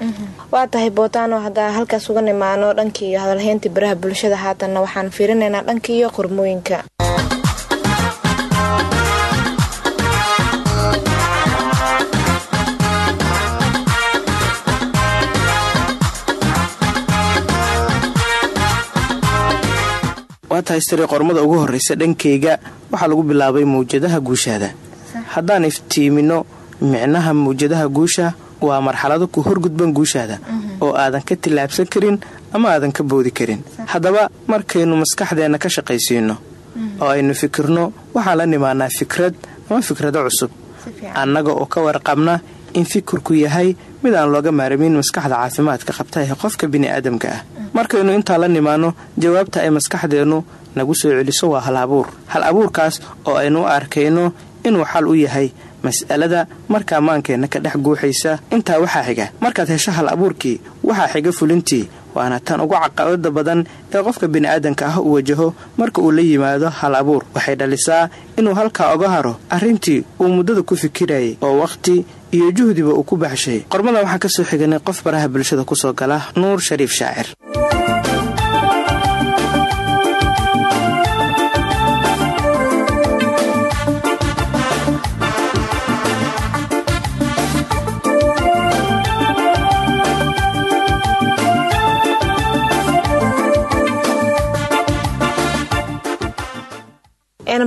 Waa tahay bootaano haddaa halkaas uga nimaano dhankiiyo hadalhayntii baraha bulshada haatanna waxaan fiirinaynaa dhankiiyo qormooyinka waa tahay qormada ugu horreysa dhankayga waxaa lagu bilaabay mawjadaha guushaada. Haddaan iftiimino micnaha mawjadaha guusha waa marxalado ku horgudban guushaada oo aadan ka tillaabsan karin ama aadan ka boodi karin. Haddaba markaynu maskaxdeenna ka shaqaysiino oo aynu fikirno waxaan la nimaanaa fikrad ama fikrado cusub. Annaga oo ka warqabna in fikirku yahay mid aan looga maaramin maskaxda caafimaadka qabta ee qofka bini'aadamka ah. Markaynu intaa la nimaanno jawaabta ay maskaxdeennu nagu soo celiso waa hal abuur. Hal abuurkaas oo aynu u arkayno inuu xal u yahay mas'alada markaa maankeenna ka dhex guuxaysa intaa waxaa xiga. Markaad hesho hal abuurkii waxaa xiga fulintii waana tan ugu caqabada badan ee qofka bini'aadanka ah uu wajaho marka uu la yimaado hal abuur. Waxay dhalisaa inuu halkaa oga haro arrintii uu muddada ku fikirayay oo wakhti iyo juhdiba uu ku baxshay. Qormada waxaan ka soo xiganay qof baraha bulshada ku soo gala nuur shariif shaacir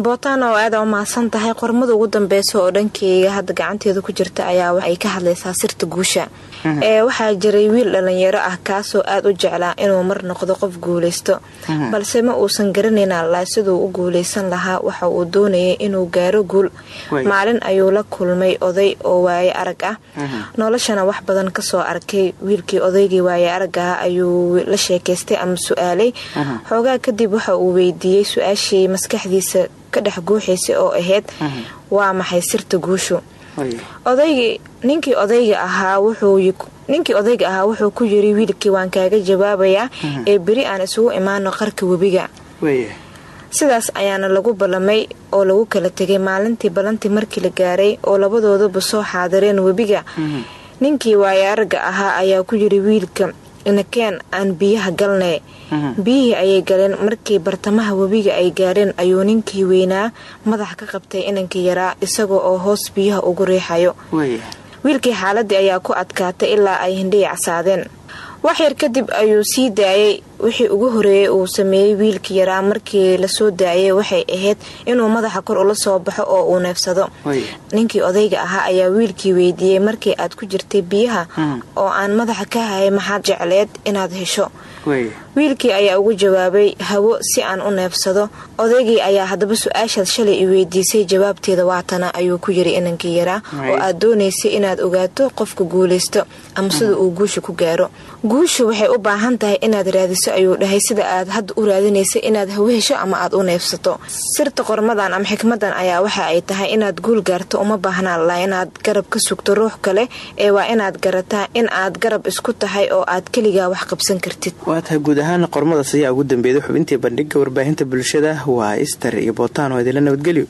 bootaan oo aada u mahadsan tahay. Qormada ugu dambeysa oo dhankeyga hadda gacanteeda ku jirta ayaa waxay ka hadlaysaa sirta guusha. Ee waxaa jiray wiil dhalinyaro ah kaasoo aada u jeclaa inuu mar noqdo qof guuleysto balse ma uusan garanayn allaa siduu u guuleysan lahaa. Waxa uu doonayay inuu gaaro guul. Maalin ayuu la kulmay oday oo waaye arag ah. Noloshana wax badan ka soo arkay. Wiilkii odaygii waaye arag ah ayuu la sheekaystay ama su'aalay. Xoogaa kadib waxa uu weydiiyey su'aashii maskaxdiisa ka dhex guuxaysa oo ahayd waa maxay sirta guushu? Odaygii ninkii odayga ahaa wuxuu ninkii odayga ahaa wuxuu ku yiri wiilkii waan kaaga jawaabayaa ee beri aan isugu imaano qarka webiga. Sidaas ayaana lagu ballamay oo lagu kala tegay maalintii ballantii markii la gaaray oo labadooduba soo xaadireen webiga. Ninkii waayaaraga ahaa ayaa ku yiri wiilka inakeen aan biyaha galnay. Biyihii ayay galeen markii bartamaha webiga ay gaareen ayuu ninkii weynaa madax ka qabtay inankii yaraa isagoo oo hoos biyaha ugu riixayo wiilkii xaaladii ayaa ku adkaatay ilaa ay hindhiya casaadeen wax yar kadib ayuu sii daayay wixii ugu horeeyay uu sameeyey wiilkii yaraa markii la soo daayay waxay ahayd inuu madaxa kor ula soo baxo oo uu neefsado. Ninkii odayga ahaa ayaa wiilkii weydiiyey markii aad ku jirtay biyaha oo aan madaxa ka hayay maxaad jecleed inaad hesho wiilkii ayaa ugu jawaabay hawo si aan u neefsado. Odaygii ayaa haddaba su'aashaad shalay i weydiisay jawaabteeda waatana ayuu ku yiri inankii yaraa oo aad doonaysay inaad ogaato qofka guulaysto ama sida uu guusha ku gaaro. Guushu waxay u baahan tahay inaad raadiso ayuu dhahay sida aad hadda u raadinaysa inaad hawo hesho ama aad u neefsato. Sirta qormadan ama xikmadan ayaa waxa ay tahay inaad guul gaarto uma baahnaan la inaad garab ka sugto ruux kale ee waa inaad garataa in aad garab isku tahay oo aad keligaa wax qabsan kartid waa tahay guud ahaan qormadaas ayaa ugu dambeeyday xubintii bandhiga warbaahinta bulshada waa ister iyo bootaan oo idinla nabadgelyo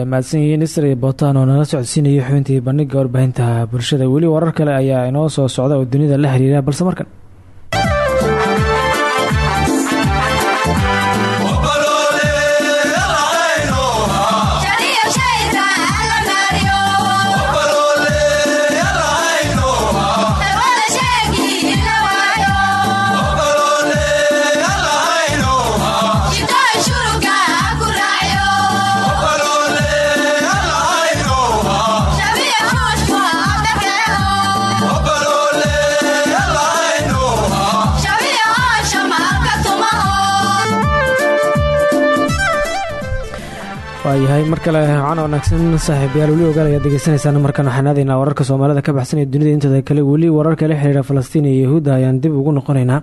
ay mahadsan yihiin isra iyo bootaan oo nala socodsiinayay xubintii bandhiga warbaahinta. Bulshada weli warar kale ayaa inoo soo socda oo dunida la xiriira balse markan waayahay mar kale cana wanaagsan saaxiibayaal weli ogaal ayaad degeysanaysaan markan waxaan aadaynaa wararka soomaalida ka baxsan ee dunida intooda kale. Weli wararka la xiriira falastiin iyo yahuudda ayaan dib ugu noqonaynaa.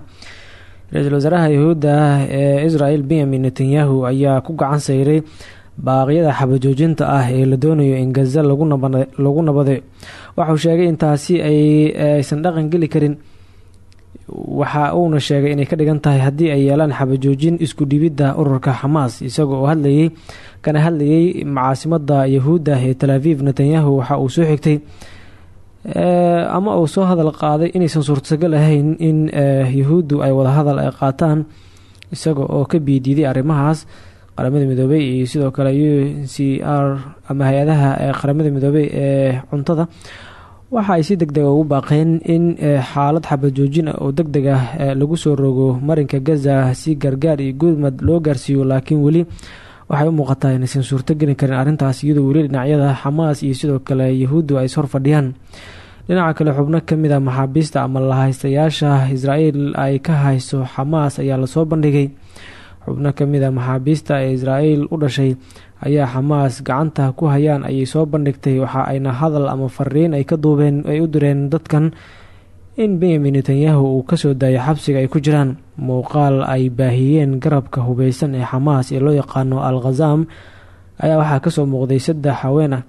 Ra'iisul wasaaraha yahuudda ee israel benyamin netanyahu ayaa ku gacan sayray baaqyada xabajoojinta ah ee la doonayo in gaza lagu nabaday waxauu sheegay in taasi aysan dhaqan geli karin. Waxa uuna sheegay inay ka dhigan tahay haddii ay yeelaan xabajoojin isku dhibidda ururka xamaas isaga oo hadlayay kana hadlayay macaasimada yahuudda ee tel aviv netanyahu waxa uu soo xigtay ama uu soo hadal qaaday inaysan suurtagal ahayn in yahuuddu ay wadahadal ay qaataan isaga oo ka biidiiday arrimahaas qaramada midoobey iyo sidoo kale u c r ama hay'adaha qaramada midoobey ee cuntada. Waxa ay si deg dega ugu baaqeen in xaalad xabad joojin ah oo deg deg ah lagu soo rogo marinka gaza si gargaar iyo gudmad loo gaarsiiyo laakiin weli waxay u muuqataa inaysan suurto gelin karin arrintaas iyadoo weli dhinacyada xamaas iyo sidoo kale yahuuddu ay ishor fadhiyaan. Dhinaca kale xubno ka mid a maxaabiista ama lahaystayaasha israel ay ka hayso xamaas ayaa la soo bandhigay. Xubno ka mid a maxaabiista ee israel u dhashay ayaa xamaas gacanta ku hayaan ayay soo bandhigtay. Waxa ayna hadal ama fariin ay ka duubeen ay u direen dadkan in benyamin netanyahu uu ka soo daayay xabsiga ay ku jiraan muuqaal ay baahiyeen garabka hubeysan ee xamaas ee loo yaqaano al khazam ayaa waxaa ka soo muuqday saddex haween ah.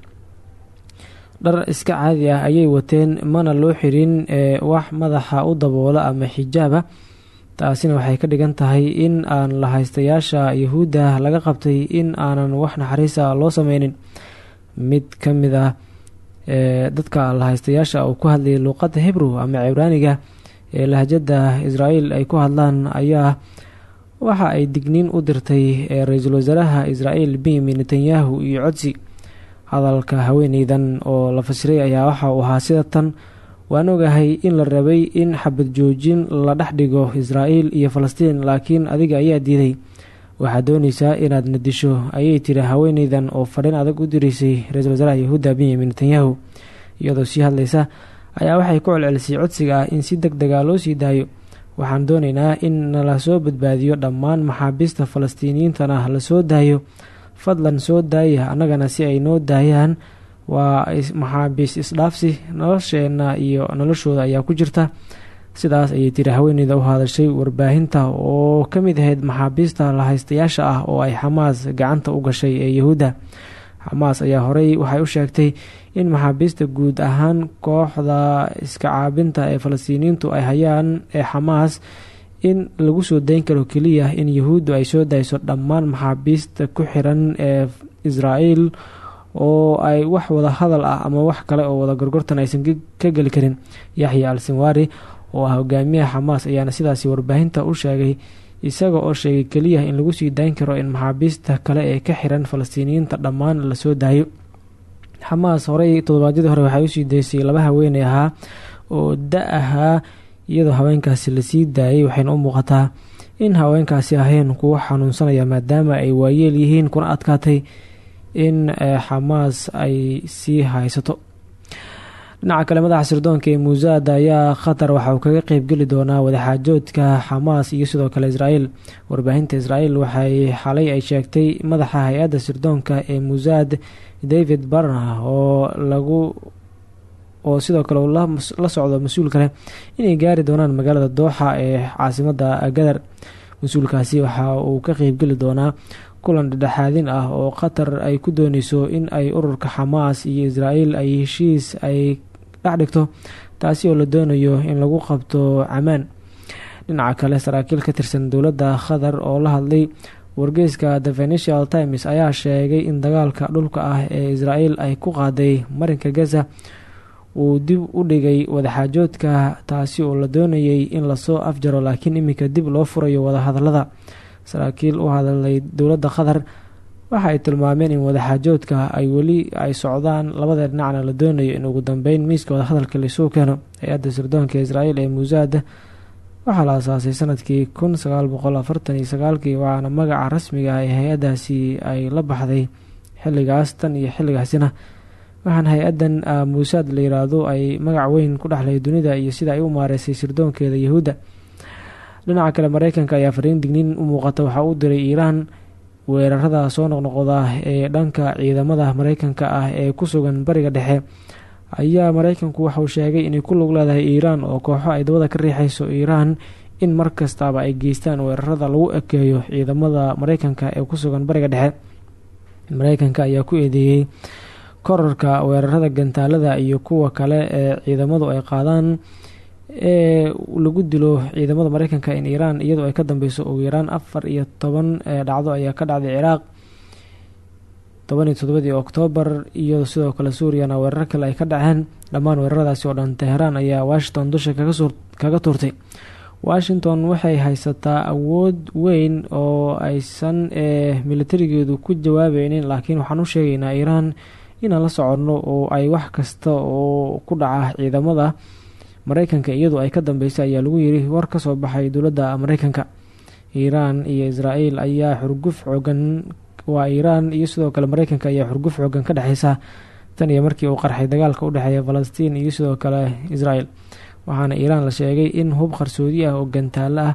Dhar iska caadi ah ayay wateen mana loo xirin ee wax madaxa u daboola ama xijaaba taasina waxay ka dhigan tahay in aan lahaystayaasha yahuudda laga qabtay in aanan wax naxariisa loo sameynin mid ka mid ah dadka lahaystayaasha uu ku hadlayay luuqadda hebrew ama cibraaniga ee lahjada israel ay ku hadlaan ayaa waxa ay digniin u dirtay ra'iisul wasaaraha israel benyamin netanyahu iyo codsi. Hadalka haweeneydan oo la fasiray ayaa waxa uu ahaa sida waan ogahay in la rabay in xabad joojin la dhex dhigo israel iyo falastiin laakiin adiga ayaa diiday waxaad dooneysaa inaad nadisho. Ayay tiri haweeneydan oo fadhin adag u diraysay ra'iisul wasaaraha yahuudda benyamin netanyahu iyadoo sii hadlaysa ayaa waxay ku celcelisay codsiga ah in si deg dega loo sii daayo. Waxaan dooneynaa in nala soo badbaadiyo dhammaan maxaabiista falastiiniyiintana la soo daayo. Fadlan soo daaya annagana si ay noo daayaan. Waa maxaabiis isdhaafsi nolosheena iyo noloshooda ayaa ku jirta sidaas ayay tiri haweeneyda u hadashay warbaahinta oo ka mid ahayd maxaabiista lahaystayaasha ah oo ay xamaas gacanta u gashay ee yahuudda xamaas ayaa horey waxay u sheegtay in maxaabiista guud ahaan kooxda iska caabinta ee falastiiniyiintu ay hayaan ee xamaas in lagu soo dayn karo keliya in yahuuddu ay soo dayso dhammaan maxaabiista ku xiran ee israel oo ay wax wada hadal ah ama wax kale oo wada gorgortan aysan ka geli karin. Yaxya al sinwari oo ah hogaamiyaha xamaas ayaana sidaasi warbaahinta u sheegay isaga oo sheegay keliya in lagu sii dayn karo in maxaabiista kale ee ka xiran falastiiniyiinta dhammaan la soo daayo. Xamaas horey toddobaadyadii hore waxay u sii daysay laba haweeney ahaa oo da ahaa iyadoo haweenkaasi la sii daayay waxayna u muuqataa in haweenkaasi ahayn kuwo xanuunsanaya maadaama ay waayeel yihiin kuna adkaatay in xamaas ay sii haysato dhinaca kale madaxa sirdoonka ee muusaad ayaa khatar waxa uu kaga qeybgeli doonaa wadaxaajoodka xamaas iyo sidoo kale israel warbaahinta israel waxay xalay ay sheegtay madaxa hay'adda sirdoonka ee muusaad david barna oo lagu oo sidoo kale la socdo mas'uul kale inay gaari doonaan magaalada dooxa ee caasimada gadar. Mas'uulkaasi waxa uu ka qeybgeli doonaa kulan dhedhexaadin ah oo qatar ay ku dooneyso in ay ururka xamaas iyo israel ay heshiis ay dhex taasi oo la doonayo in lagu qabto camaan dhinaca kale saraakiil ka tirsan dowladda qatar oo la hadlay wargeyska the venetial times ayaa sheegay in dagaalka dhulka ah ee israel ay ku qaaday marinka gaza uu dib u dhigay wadaxaajoodka taasi oo la doonayay in la soo afjaro laakiin iminka dib loo furayo wadahadalada saraakiil u hadalay dowladda qatar waxa tilmaameen in wadaxaajoodka ay weli ay socdaan labada dhinacna la doonayo in ugu dambeyn miiska wadahadalka laisuu keeno hay'adda sirdoonka israel ee muusaad waxaa la asaasay sannadkii kun sagaal boqol afartan iyo sagaalkii waxaana magaca rasmiga ah ee hay'addaasi ay la baxday xilligaas tan iyo xilligaasina. Waxaana hay'addan muusaad la yiraahdo ay magac weyn ku dhexlay dunida iyo sida ay u maareysay sirdoonkeeda yahuudda dhinaca kale mareykanka ayaa fariin digniin u muuqata waxaa u diray iiraan weerarada soo noqnoqda ee dhanka ciidamada mareykanka ah ee ku sugan bariga dhexe. Ayaa mareykanku waxauu sheegay inay ku lug leedahay iiraan oo kooxo ay dabada ka riixayso iiraan in mar kastaaba ay geystaan weerarada lagu ekeeyo ciidamada mareykanka ee ku sugan bariga dhexe. Mareykanka ayaa ku eedeeyey korarka weerarada gantaalada iyo kuwa kale ee ciidamadu ay qaadaan ee lagu dilo ciidamada mareykanka in iiraan iyadoo ay ka dambeyso ugu yaraan afar iyo toban dhacdo ayaa ka dhacday ciraaq. Toban iyo oktoobar iyo sidoo kale suuriyana weerar kale ay ka dhaceen. Dhammaan weeraradaasi oo dhan teheraan ayaa washington dusha kaga tuurtay. Washington waxay haysataa awood weyn oo aysan ee militarigeedu ku jawaabeynin laakiin waxaan u sheegaynaa iiraan inaan la soconno oo ay wax kasta oo ku dhaca ciidamada mareykanka iyadoo ay ka dambeysay ayaa lagu yiri war ka soo baxay dowladda mareykanka iiraan iyo israel ayaa xurguf xoogan waa iiraan iyo sidoo kale mareykanka ayaa xurguf xoogan ka dhexeysa tan iyo markii uu qarxay dagaalka u dhexeeya falastiin iyo sidoo kale israel waxaana iiraan la sheegay in hub qarsoodi ah oo gantaalo ah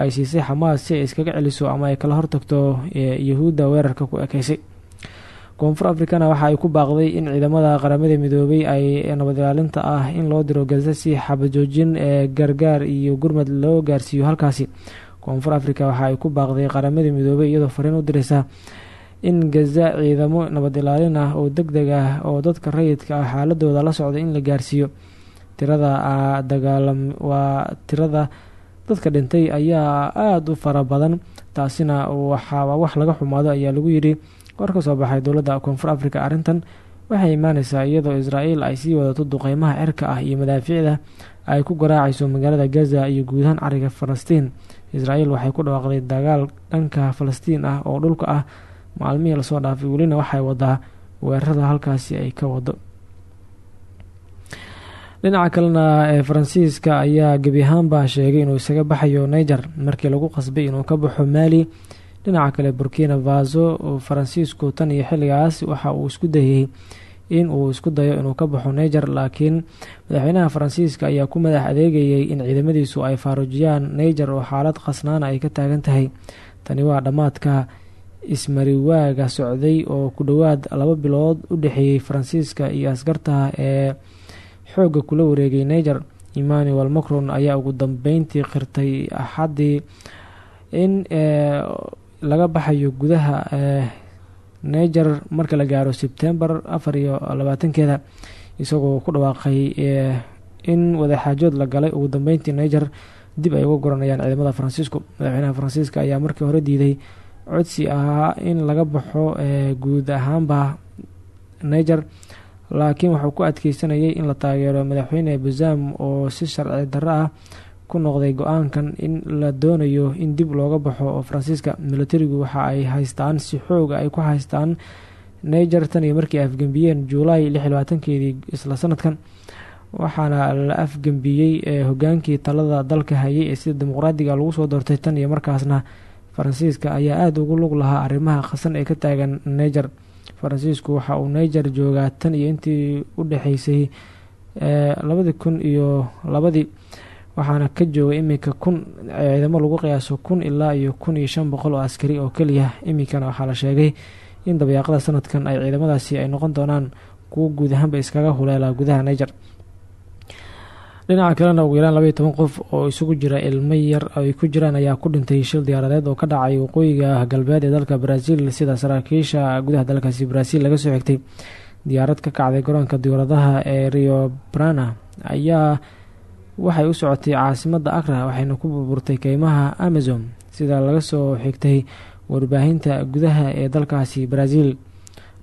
ay siisay xamaas si ay iskaga celiso ama ay kala hortagto yahuudda weerarka ku ekeysay koonfur africana waxa ay ku baaqday in ciidamada qaramada midoobay ay nabad ilaalinta ah in loo diro gaza si xabajoojin ee gargaar iyo gurmad loo gaarsiiyo. Halkaasi koonfur africa waxa ay ku baaqday qaramada midoobay iyadoo fariin u direysa in gaza ciidamo nabad ilaalin ah oo deg deg ah oo dadka rayidka ah xaaladooda la socda in la gaarsiiyo. Tirada dagaalam waa tirada dadka dhintay ayaa aada u fara badan taasina waxaa wax laga xumaado ayaa lagu yidhi war ka soo baxay dowladda koonfur africa arrintan waxay imaaneysaa iyadoo israel ay sii wadato duqeymaha cirka ah iyo madaafiicda ay ku garaacayso magaalada gaza iyo guud ahaan cariga falastiin. Israel waxay ku dhawaaqday dagaal dhanka falastiin ah oo dhulka ah. Maalmihii la soo dhaafay welina waxay wadaa weerarada halkaasi ay ka wado dhinaca kalena ee faransiiska ayaa gebi ahaanba sheegay inuu isaga baxayo niger markii lagu qasbay inuu ka baxo maali dhinaca kale burkina faso faransiisku tan iyo xilligaas waxa uu isku dayay in uu isku dayo inuu ka baxo niger laakiin madaxweynaha faransiiska ayaa ku madax adeegayay in ciidamadiisu ay faaruujiyaan niger oo xaalad khasnaana ay ka taagan tahay. Tani waa dhammaadka ismariwaaga socday oo ku dhowaad laba bilood u dhexeeyey faransiiska iyo askarta ee xoogga kula wareegay niger. Emmanuel macron ayaa ugu dambeyntii qirtay axaddii in laga baxayo gudaha niger marka la gaaro sebtembar afar iyo labaatankeeda isagoo ku dhawaaqay in wadaxaajood la galay. Ugu dambeyntii niger dib ay uga goranayaan ciidamada faransiisku madaxweynaha faransiiska ayaa markii hore diiday codsi ahaa in laga baxo guud ahaanba niger laakiin wuxuu ku adkeysanayay in la taageero madaxweyne bazaam oo si sharci darro ah ku noqday go'aankan in la doonayo in dib looga baxo oo faransiiska militarigu waxa ay haystaan si xooga ay ku haystaan niger tan iyo markii afgembiyeen juulaay labaatankeedii isla sanadkan. Waxaana la afgembiyey ee hogaankii talada dalka hayay ee sida dimuqraadiga lagu soo doortay tan iyo markaasna faransiiska ayaa aada ugu lug lahaa arrimaha qasan ee ka taagan niger. Faransiisku waxa uu niger joogaa tan iyo intii u dhexeysay labadii kun iyo labadii waxaana ka joogay iminka kun ciidamo lagu qiyaaso kun ilaa iyo kun iyo shan boqol oo askari oo keliya. Iminkana waxaa la sheegay in dabayaaqada sanadkan ay ciidamadaasi ay noqon doonaan kuwo guud ahaanba iskaga huleela gudaha niger. Dhinaca kalena ugu yaraan labaiyo toban qof oo isugu jira ilmo yar ay ku jiraan ayaa ku dhintay shil diyaaradeed oo ka dhacay waqooyiga galbeed ee dalka brazil sida saraakiisha gudaha dalkaasi brazil laga soo xigtay. Diyaarad ka kacday garoonka diyaaradaha ee rio brana ayaa waxay u socotay caasimadda akra waxayna ku burburtay keymaha amazon sida laga soo xigtay warbaahinta gudaha ee dalkaasi brazil.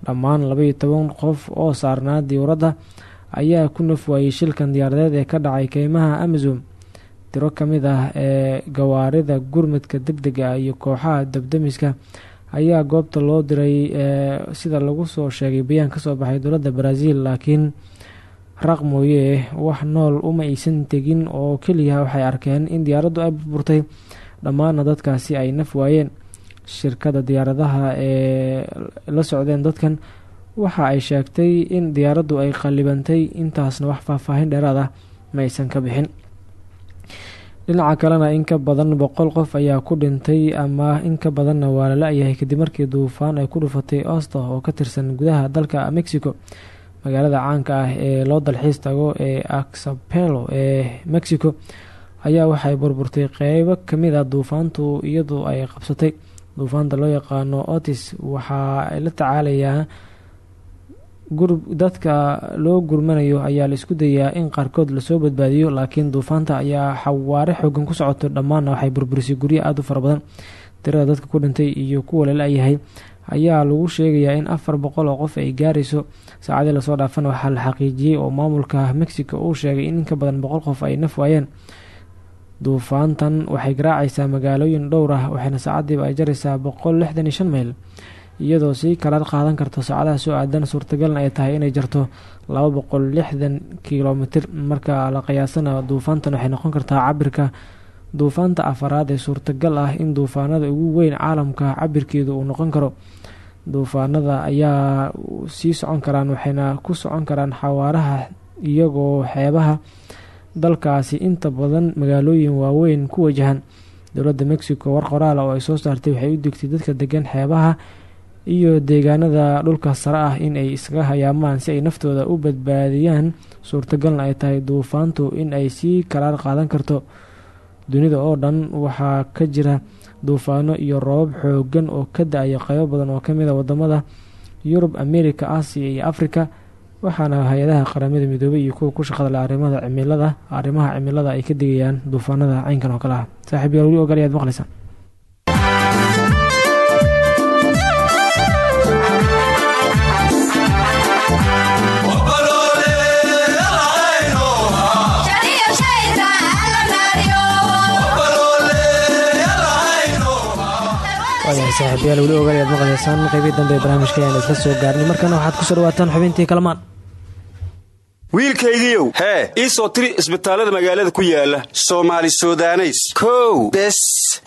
Dhammaan labaiyo toban qof oo saarnaa diyuuradda ayaa ku naf waayey shilkan diyaaradeed ee ka dhacay keymaha amazon. Tiro ka mid ah ee gawaarida gurmadka deg dega iyo kooxaha dabdamiska ayaa goobta loo diray sida lagu soo sheegay bayaan ka soo baxay dowladda brazil laakiin raq mooye wax nool uma aysan tegin oo keliya waxay arkeen in diyaaraddu ay burburtay dhammaana dadkaasi ay naf waayeen. Shirkadda diyaaradaha ee la socdeen dadkan waxa ay sheegtay in diyaaraddu ay qallibantay. Intaasna wax faahfaahin dheeraad ah ma aysan ka bixin. Dhinaca kalena in ka badan boqol qof ayaa ku dhintay ama in ka badanna waa la la-yahay kadib markii duufaan ay ku dhufatay osto oo ka tirsan gudaha dalka mexico magaalada caanka ah ee loo dalxiis tago ee axapelo ee mexico ayaa waxay burburtay qeybo ka mid a duufaantu iyadoo ay qabsatay. Duufaanta loo yaqaano otis waxa ay la tacaalayaa dadka loo gurmanayo ayaa la isku dayaa in qaarkood la soo badbaadiyo laakiin duufaanta ayaa xawaare xoogan ku socoto dhammaanna waxay burburisay guryo aada u fara badan tirada dadka ku dhintay iyo kuwa la la-yahay ayaa lagu sheegayaa in afar boqol oo qof ay gaarayso saacadii la soo dhaafana waxaa la xaqiijiyey oo maamulka mexico uu sheegay in inka badan boqol qof ay naf waayeen. Duufaantan waxay garaacaysaa magaalooyin dhowr ah waxayna saacadiiba ay jaraysaa boqol lixdan iyo shan mayl iyadoo sii kalaad qaadan karto saacadaha soo aadan suurtagalna ay tahay inay jarto laba boqol lixdan kilomitir marka la qiyaasana. Duufaantan waxay noqon kartaa cabirka duufaanta afaraad ee suurtagal ah in duufaanada ugu weyn caalamka cabirkeedu uu noqon karo. Duufaanada ayaa sii socon karaan waxayna ku socon karaan xawaaraha iyagoo xeebaha dalkaasi. Inta badan magaalooyin waaweyn ku wajahan dowladda mexico war qoraala oo ay soo saartay waxay u digtay dadka degan xeebaha iyo deegaanada dhulka sare ah in ay iskaga hayaamaan si ay naftooda u badbaadiyaan. Suurtagalna ay tahay duufaantu in ay sii kalaar qaadan karto dunida oo dhan waxaa ka jira duufaano iyo roobab xoogan oo ka da'aya qaybo badan oo ka mid a waddamada yurub america aasiya iyo africa waxaana hay'adaha qaramada midoobay iyo kuwa ku shaqada le arimada cimilada arrimaha cimilada ay ka digayaan duufaanada caynkan oo kale ah. Saaxiib yaal weli ogaal saaxiibayaal weli ogaal ayaad maqlaysaan qeybii dambe ee barnaamijka ayaan isla soo gaarnay. Markana waxaad ku soo dhawaataan xubintii kalamaan. Wiilkaygiiow hee ii soo tiri isbitaallada magaalada ku yaalla soomaali sudaneys. Kow. Bes.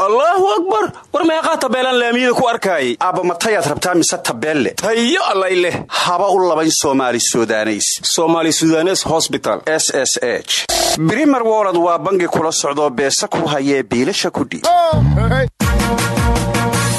Allaahu akbar! War meeqaa tabeelaan laamiyada ku arkaayay? Aabbamatayaad rabtaa mise tabeelle? Tayo allay leh. Haba u labayn soomaali sudaneys. Somaali sudanes hosbital s s h. Brimer waa bangi kula socdoo beesa ku hayee biilasha kudhiib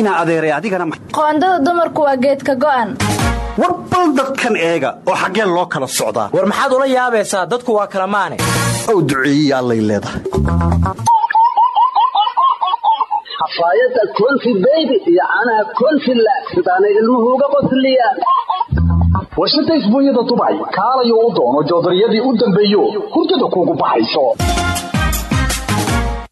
inaa adeeray adigana qoondada dumarku waa geedka go'an. War bal dadkan eega oo xaggee loo kala socdaa. War maxaad ula yaabaysaa? Dadku waa kala maane. Ow duceeyiya allay leedahay. Xafaayadda konfi beybi iyo caanaha konfi laag. Sidaanay ilmuhu uga qosliyaan warshada isbuunyada dubay kaalayo u doono joodariyadii u dambeeyo hurdada kuugu baxayso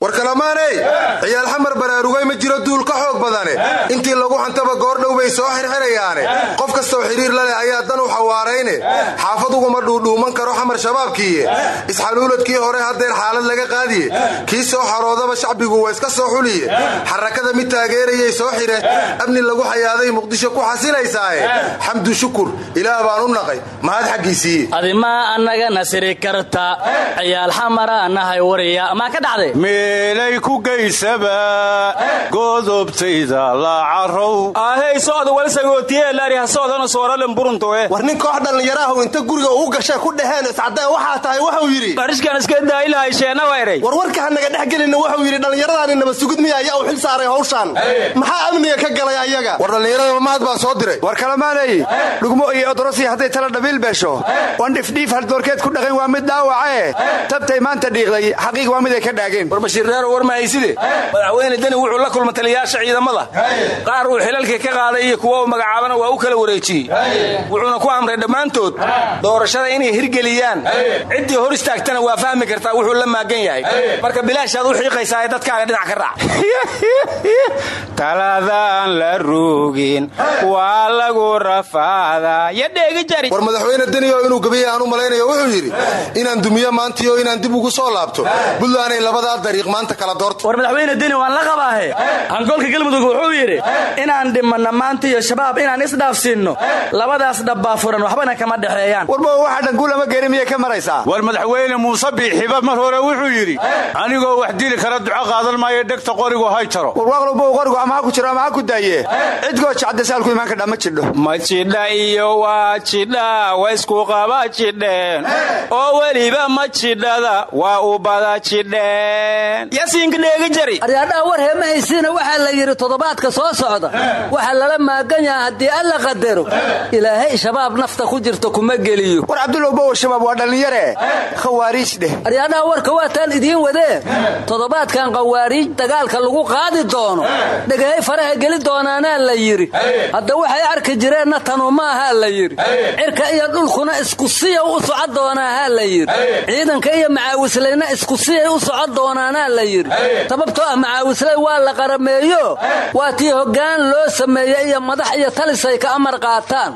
war kalamaaney ciyaal xamar baraarugay ma jiro duul ka xoog badane? Intii lagu xantaba goordhow bay soo xirxirayaane. Qof kastoo xidhiir la leh ayaa dan u xawaarayne. Xaafaduguma dhuudhuuman karo xamar shabaabkiiye. Isxaluuladkii hore haddeer xaalad laga qaadiye. Kii soo xaroodaba shacbigu waa iska soo xuliye. Xarakada mid taageerayay soo xidhe amni lagu xayaaday muqdisho ku xasilaysaaye. Xamdu shukur ilaah baan u naqay. Mahad xaggiisiiye adimaa annaga nasiri karta. Ciyaal xamara nahay wariya. Maa ka dhacday meelay ku geysaba godobtayda la carow. Ahey socda walsagootiyeelaari ha socdana sooralen buruntoe war nin koox dhallinyaraahu inta guriga ugu gashay ku dhaheen iscaddeen waxaa tahay wuxuu yidhi. Bariskan iska daayilahay sheenawayray war warka ha naga dhex gelinna wuxuu yidhi dhallinyaradaani nabasugid miya ayaa u xil saaray hawshaan. Maxaa amniga ka galay ayaga? War dhallinyarada mahad baa soo diray. War kalamaanay dhugmo iyo odorosi hadday tala dhabiil beesho. Oon dhifdhiif haldoorkeed ku dhaqan waa mid dhaawacae tabtay maanta dhiiqday xaqiiq waa mid ay ka dhaageen war bashiirreero war mahayside madaxweyne deni wuxuu la kulma taliyayaasha ciidamada. Qaar uu xilalka ka qaaday iyo kuwa uu magacaabana waa u kala wareejiyey. Wuxuuna ku amray dhammaantood doorashada inay hirgeliyaan. Ciddii hor istaagtana waa fahmi kartaa wuxuu la maagan yahay. Marka bilaashaad u xiiqaysaa ee dadkaaga dhinac ka raac. Taladaan la rogin waa lagu rafaadaa. Yo dheegi jari. War madaxweyne denioo inuu gabiya aan u malaynayo wuxuu yidhi inaan dumiyo maantiyo inaan dib ugu soo laabto. Buntlanday labadaa dariiq maanta kala doorta war madaxweyne deni waan la qabaahe. Hangoolka galmudug wuxuu yidhi inaan dhimanna maanta iyo shabaab inaan isdhaafsiinno labadaas dhabbaa furan waxbana kama dhexeeyaan. Warba waxa dhanguulama geeri miyay ka maraysaa? War madaxweyne muuse biixiba mar hore wuxuu yidhi anigoo wax dili kara duco qaadan maayo dhegta qorigu hay jaro warwaaqlubow qorigu ama ha ku jiro ama ha ku daaye. Cidgoo jacdasaalku imaan kadha ma jidho. Ma jidha iyo waa jidha wa isku qaba jidheen. Oo weliba ma jidhada waa u bada jidheen yasiinka dheegi jari aryaadhaha war heema haysiina waxaa la yidhi toddobaadka soo socda. Waxaa lala maagan yaha haddii alla qadaro ilaahay shabaab nafta ku jirta kuma geliyo. War cabdulowbow shabaab waa dhallinyare. Khawaariij dheh aryaadhaha warka waataan idiin wadee toddobaadkan khawaariij dagaalka lagu qaadi doono. Dhegahay faraha geli doonaanaa la yidhi. Hadda waxay arki jireenna tanu maahaa la yidhi. Cirka iyo dhulkuna isku siya u socon doonaahaa la yidhi. Ciidanka iyo macaawislayna isku siyay u socon doonaanaa la yidhi. Sababtoo ah macaawislay waa la qarameeyo. Waa tii hoggaan loo sameeyey iyo madax iyo talisay ka amar qaataan.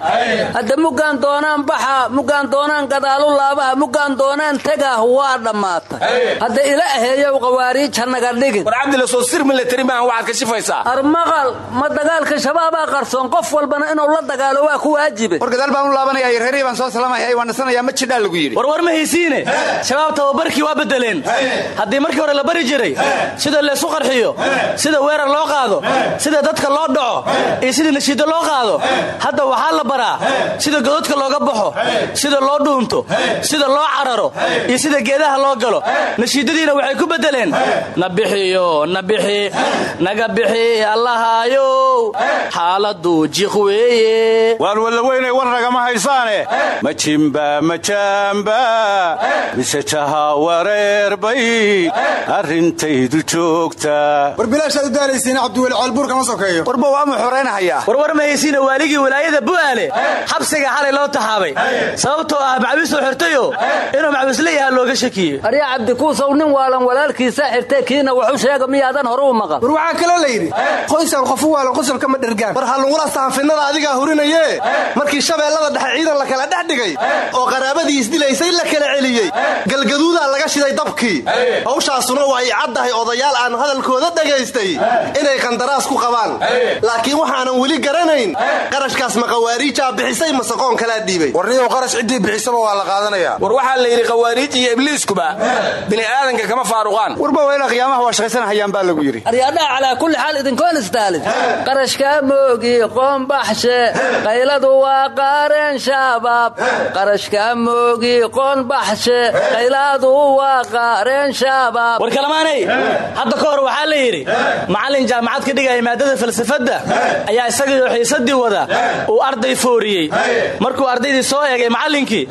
Hadda muggaan doonaan baxa muggaan doonaan gadaalu laabaha muggaan doonaan tegaah waa dhammaatay hadda ila aheeyow khawaariij ha naga dhigin. Armaqal ma dagaalka shabaabaa qarsoon qof walbana inuu la dagaalo waa ku waajibe. War gadaal baan u laabanaya reerii baan soo salamaya waan nasanayaa ma jidhaa lagu yidhi. War war ma haysiine. Shabaab tababarkii waa bedeleen haddii markii hore la bari jiray sida leesu qarxiyo sida weerar loo qaado. Sida dadka loo dhaco. Iyo sida nashiido loo qaado. Hadda waxaa la baraa sida gododka looga baxo. Sida loo dhuunto. Sida loo cararo. Iyo sida geedaha loo galo. Nashiidadiina waxay ku bedeleen nabixiyo nabixi naga bixi allahaayow xaaladu jiq weeye. Waar wallaweynay war nagama haysaane. Ma jimba ma jaamba mise jaha wareerbay arrintaydu joogtaa war bilaashaad u daalaysiina cabdiweli ceelbuur kama sokeeyo. Warba waamu xoraynhayaa war war ma haysiina waaligii walaayada bu'aale. Xabsiga xalay loo taxaabay sababtoo ah macbisuu xirtayo. Inuu macbisla yahaa looga shakiyey arya cabdikuusow nin waalan walaalkiisaa xirtay kiina waxu sheega miyaadan hore u maqan. War waxaa kaloo la yidhi qoysaan qofu waalan qosolka ma dhergaan. War hallungula saanfinnada adigaa hurinaye markii shabeellada dhexe ciidan la kala dhex dhigay oo qaraabadii isdilaysay la kala celiyey galgaduudaa laga shiday dabkii. Hawshaasuna waa ay caddahay odayaal aan hadalkooda dhagaystay inay qandaraas ku qabaan. Laakiin waxaanan weli garanayn. Qarashkaas ma qawaariijaa bixisay mase qoon kalaa dhiibay. Warniyow qarash ciddii bixisaba waa la qaadanayaa war waxaa la yidhi khawaariij iyo ibliiskuba bini aadanka kama faaruqaan. Warba wayla qiyaamaha waa shaqaysanahayaan baa lagu yidhi. Aryaadhaha calaa kulli xaal idinkoon istaalin. Qarashkaa moogi qoonbaxshe qayladu waa qaareen shaabaab qarashkaa moogi qoonbaxshe qayladu waa qaareen shaabaab war kalamaanay hadda ka hor waxaa la yidhi macallin jaamacad ka dhigaya maadada falsafadda ayaa isagaiyo xiisadii wada uu arday fooriyey. Markuu ardaydii soo eegay macallinkii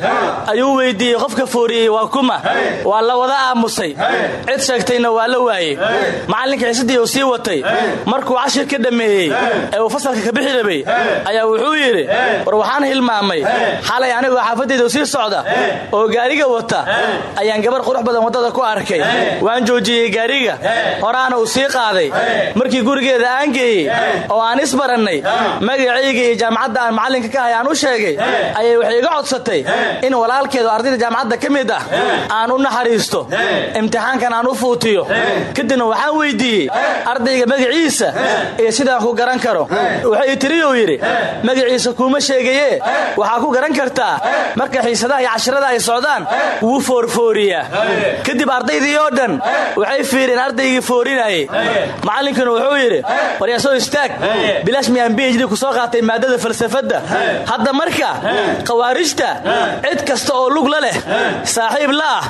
ayuu weydiiyey qofka fooriyey waa kuma. Waa la wada aamusay. Cid sheegtayna waa la waayey. Macallinka xiisadii uu sii watay markuu cashir ka dhammeeyey ee uu fasalka ka bixi rabay ayaa wuxuu yidhi war waxaan hilmaamay. Xalay anigoo xaafadayda sii socda oo gaariga wata ayaan gabar qurux badan waddada ku arkay. Waan joojiyey gaariga horaana uu sii qaaday. Markii gurigeeda aan geeyey oo aan isbarannay magacayga iyo jaamacadda aan macallinka ka hay aan u sheegay ayay waxay iga codsatay in walaalkeedu ardayda jaamacadda ka mid ah aan u naxariisto imtixaankan aan u fuutiyo. Kadibna waxaan weyddiiyey ardayga magaciisa iyo sidaan ku garan karo. Waxay tiriyuu yidhi magaciisa kuuma sheegaye waxaa ku garan kartaa marka xiisadaha iyo cashirada ay socdaan wuu foorfooriyaa. Kadib ardaydii oo dhan waxay fiireen ardaygii foorinayey macallinkuna wuxuu yidhi waryasoo istaag. Bilaash miyaan b ku soo qaatay maadada falsafadda. Hadda marka khawaarijta cid kasta oo lug la leh saaxiib la ah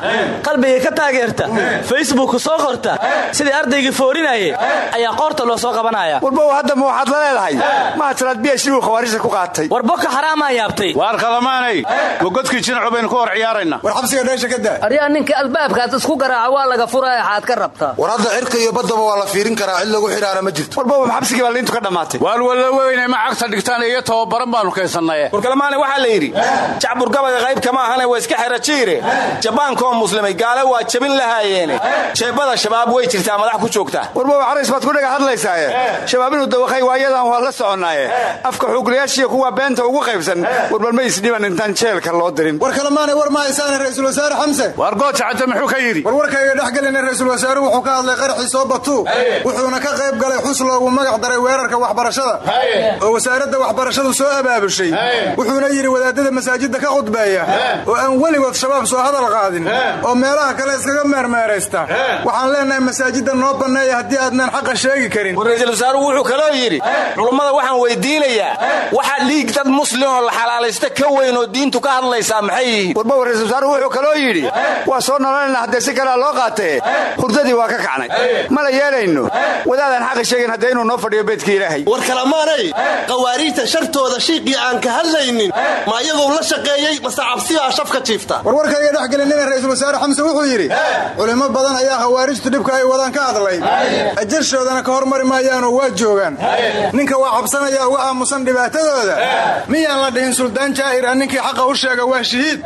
qalbiga ka taageerta facebook soo qorta sidii ardaygii foorinayey ayaa qoorta loo soo qabanaya. Warbow hadda ma waxaad la leedahay? Mahadsanad b h d khawaarijta ku qaatay. War boko xaraamaa yaabtay. Waar kalamaanay wagodkii jinacu baynu ku hor ciyaaraynaa war xabsiga dheesha ka daa. Aryaa ninka albaabkaas isku garaaca waa laga furaya xaad ka rabtaa war hadda cirka iyo baddaba waa la fiirin karaa cid lagu xidhaana ma jirto. Warbow xabsigii baa liintu ka dhammaatay. Waar walla weyne ma cagta dhigtaan iyo tababaran baanu kaysannaye warkalamaane waxaa la yidhi jacburgabaga qayb kama ahane waa iska xera jiire. Jabaankoo muslimay gaale waa jabin lahaayeene. Jeebada shabaab way jirtaa madax ku joogta warbow xarays baad ku dhaga hadlaysaaye. Shabaab inuu dawaqay waayadan waa la soconnaaye afka xuuglayaashiiyo kuwa beenta ugu qaybsan warbal ma isdhiban intaan jeelka loo dirin. War kalemaanay war ma haysaane ra'yisul wasaare xamse. Waar gooja muxuu ka yidhi? Warwarkayga dhex ra'yisul wasaaruhu wuxuu ka hadlay qaraxii soo batuu wuxuuna ka qayb galay xus loogu magac daray weerarka waxbarashada. Oo wasaaradda waxbarashadu soo abaabushay. Wuxuuna yidhi wadaadada masaajidda ka khudbeeya oo aan weligood shabaab soo hadal qaadin oo meelaha kale iskaga meermeeraysta. Waxaan leenahay masaajidda noo banneeya haddii aadnaan xaqa sheegi karin. Raiisul wasaaruhu wuxuu kaloo yidhi culummada waxaan weydiinayaa. Waxa dhiig dad muslim oo la xalaalaysta ka weyn oo diintu ka hadlaysaa maxay yihiin? Warbow raiisul wasaaruhu wuxuu kaloo yidhi waa soo nololana haddee si kalea loo qaatee hurdadii waa ka kacnay. Mala yeelayno? Wadaadaan xaqa sheegin haddee inuu noo fadhiyo beedka ilaahay. War kalamaanay qawaariijta shartooda shiiqii aan ka hadlaynin ma iyagoo la shaqeeyey mase cabsiyaa shafka jiifta. Warwarkayga dhex gelinina ra'yisul wasaare xamse wuxuu yidhi culimo badan ayaa khawaarijtu dhibka ay wadaan ka hadlay. Ajalshoodana ka hormari maayaanoo waa joogaan. Ninka waa cabsanaya uga aamusan dhibaatadooda. Miyaan la dhihin suldaan jaa'ira ninkii xaqa u sheega waa shahiid.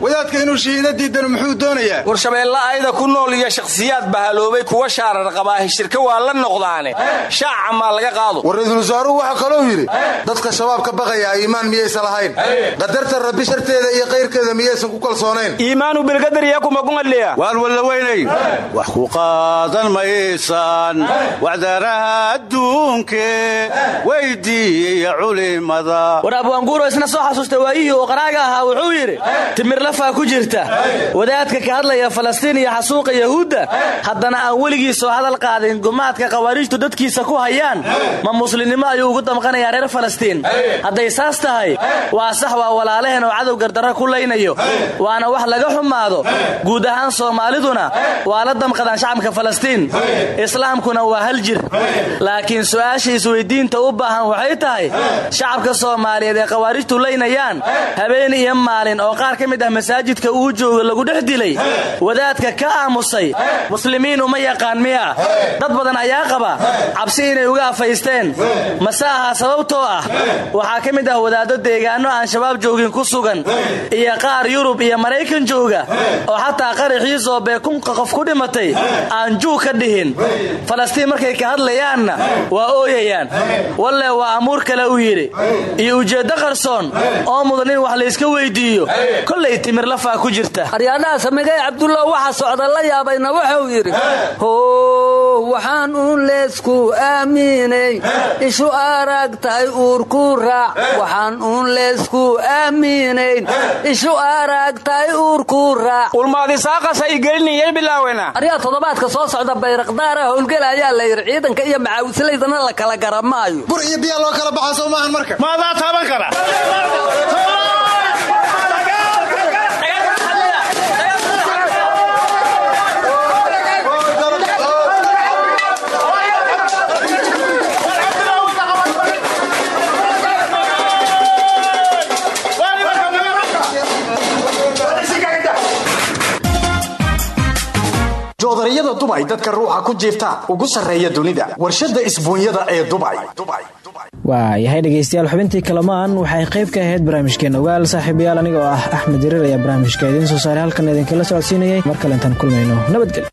Wadaadka inuu shahiida diidanu muxuu doonayaa? Warshabeelle ayda ku nool iyo shakhsiyaad bahaloobay kuwa shaarar qabaahi shirka waa la noqdaane shaaca maa laga qaado war raiisul wasaaruhu waxaa kaloo yidhi dadka shabaab ka baqaya iimaan miyaysan lahayn qadarta rabbi sharteeda iyo kayrkeeda miyaysan ku kalsoonayn iimaanu bilgadariya kuma kungadliya waar walla weynay wax ku qaadan maysaan wacdaraha adduunke weydiiya culimada war abwaanguuro isna soo xasuusta waayihii uu qaraaga ahaa wuxuu yidhi timir lafaa ku jirta wadaadka ka hadlaya falastiin iyo xasuuqa yahuudda haddana aan weligii soo hadal qaadin gumaadka khawaariijtu dadkiisa ku hayaan ma muslimnimo ayuu ugu damqanayaa reer falastiin. Hadday saas tahay waa sax waa walaalaheen oo cadow gardarra ku laynayo. Waana wax laga xumaado. Guud ahaan soomaaliduna waa la damqadaan shacabka falastiin. Islaamkuna waa hal jir. Laakiin su'aasha isweyddiinta u baahan waxay tahay shacabka soomaaliyeed ee khawaarijtu laynayaan habeen iyo maalin oo qaar ka mid ah masaajidka uu jooga lagu dhex dilay wadaadka ka aamusay muslimiin uma yaqaan miya. Dad badan ayaa qaba cabsi inay uga afaysteen. Mase ahaa sababtoo ah waxaa ka mid ah wadaaddo deegaanno aan shabaab joogin ku sugan iyo qaar yurub iyo maraykan jooga oo xataa qaraxii soobee kunka qof ku dhimatay aan juu ka dhihin. Falastiin markay ka hadlayaanna waa ooyayaan. Walle waa amuur kale u yidhi. Iyo ujeeddo qarsoon oo mudan in wax layska weyddiiyo kollay timir lafaa ku jirta aryaadhaha samigay cabdullah waxa socda la yaabayna wuxuu yidhi how waxaan uun leesku aaminay. Ishu aragtahay uurku raac. Waxaan uun leesku aaminayn ishu aragtahay uurku raac. Ulmaadisaaqasa igeliniyay bilaawena. Aryaa toddobaadka soo socda bayraqdaara howlgala ayaa la yidhi ciidanka iyo macaawislaydana la kala garamaayo bur iyo biyaa loo kala baxaa soo maahan marka. Maadaa taaban kara joodariyada dubay dadka ruuxa ku jiifta ugu sarreeya dunida. Warshadda isbuunyada ee dubay waa yahay dhegaystayaal xubintii kalamaan. Waxay qayb ka ahayd barnaamijkeena ogaal. Saaxiibayaal aniga oo ah axmed jariir ayaa barnaamijka idiin soo saaray. Halkan idinkala socodsiinayay. Mar kale intaan kulmayno nabadgelyo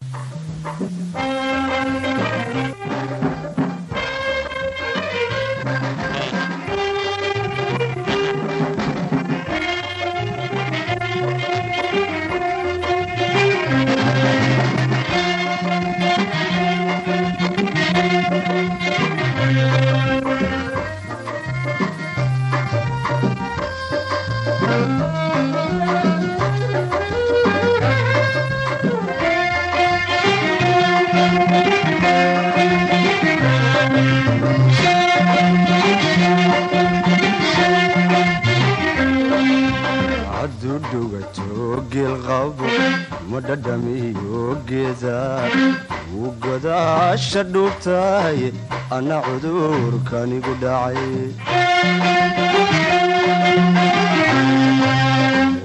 anna cudurkanigu dhacay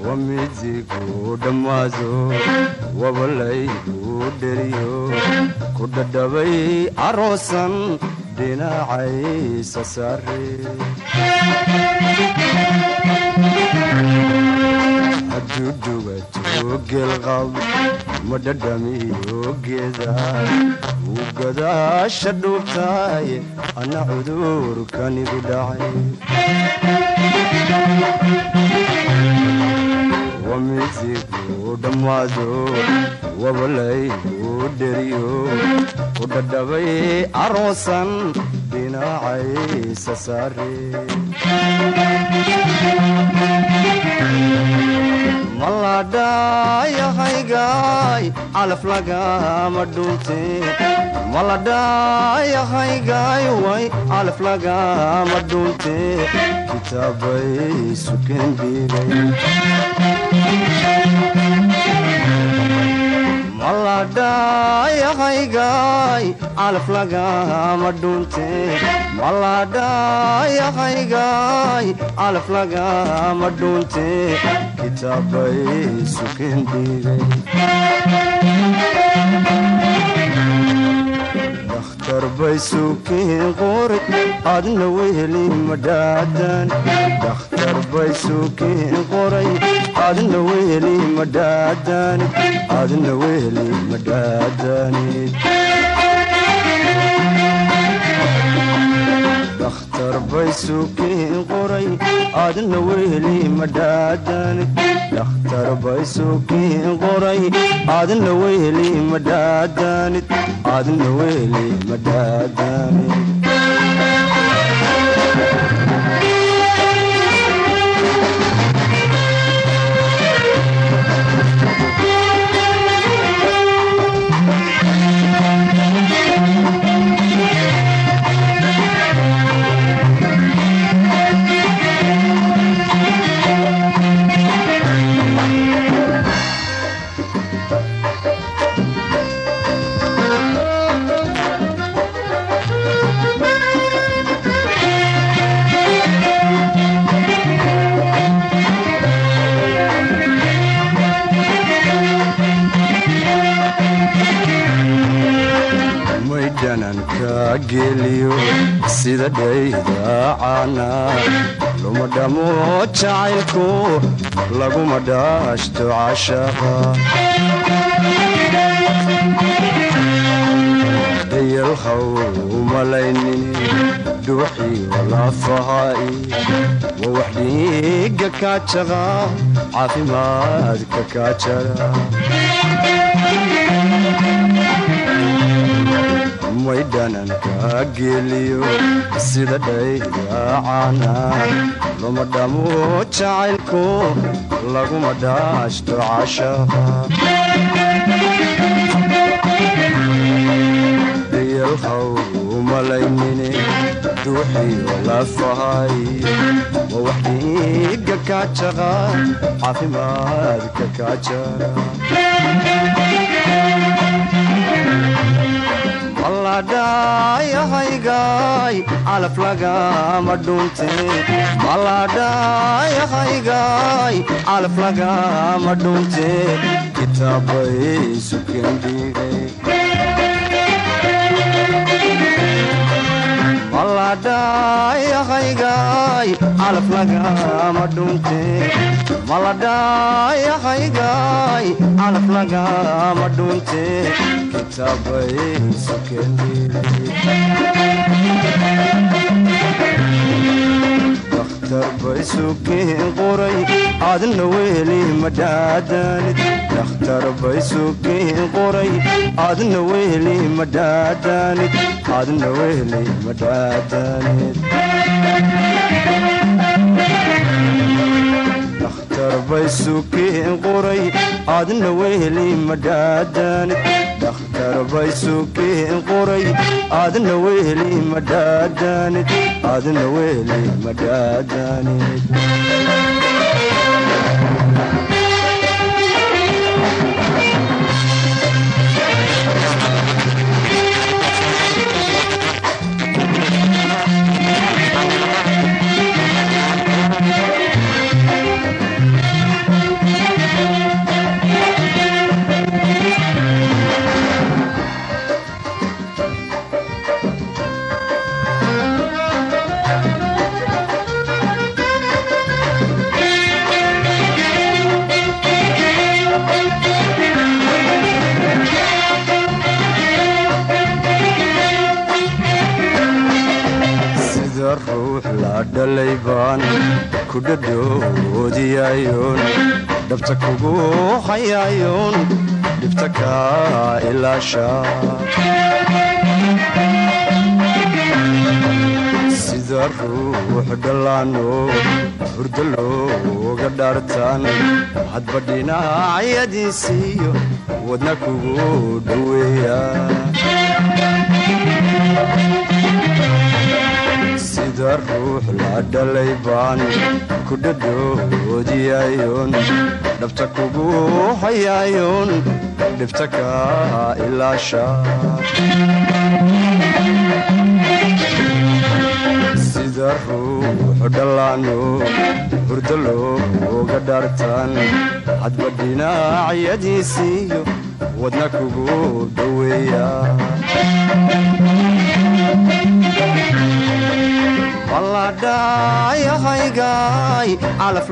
wamidigu dhammaado wabalaygu dheriyo ku dhadhabay aroosan dhinacaysa saare hadduu dhugato geelqab ma dhadhamiyo geeda wuu gadaasha dhuubtahay anna cudurkanigu dhacay wamidigu dhammaado wabalaygu dheriyo ku dhadhabay aroosan dhinacaysa saare maladhayahaygaay calaf lagama dhunte maladhayahaygaay way calaf lagama dhunte kitaabay suken dhiigay maladhayahaygaay calaf lagama dhunte maladhayahaygaay calaf lagama dhunte kitaabay suken adna weheli madhaadan dakhtar bay suken qoray adna weheli madhaadanid adna weheli madhaadanid dakhtar bay suken qoray adna weheli madhaadanid laguma dhaashto cashaqa dayalhaw umalaynin dhuuxiyo lafahaai wa wax dhiiga kaajaqa caafimaadka kaajara maydhananka geliyo sida dhaydaacana luma dhamo jacaylku laguma dhaashto cashaqa dayalhaw umalaynine dhuuxiyo lafahay. Wa wax dhiiga kaajaqa caafimaadka kaajara maladhayahaygaay calaf lagama dhunte maladhayahaygaay calaf lagama dhunte kitaabay sukendhigay maladhayahaygaay calaf lagama dhunte maladhayahaygaay calaf lagama dhunte dakhtar bay sukeen qoray aadna weli madhaadanid dakhtar bay sukeen qoray aadna weli madhaadanid aadna weli madhaadanid la dhalay baan ku dhadhoodiyayoon dhabta kugu hayayoon dhibta kaa ilaasha. Sida ruux dhallaano hurdo looga dhaartaan hadba dhinacyadiisiiyo wadna kugu dhoweeya sida ruux la dhabta kugu hayayoon dhibta kaa ilaasha sida ruux dhallaano hurdo looga dhinacyadiisiiyo wadna kugu dhoweeya maladhayahaygaay calaf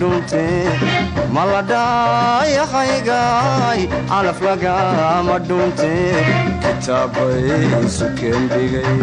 dhunte maladhayahaygaay calaf dhunte kitaabay sukendhigay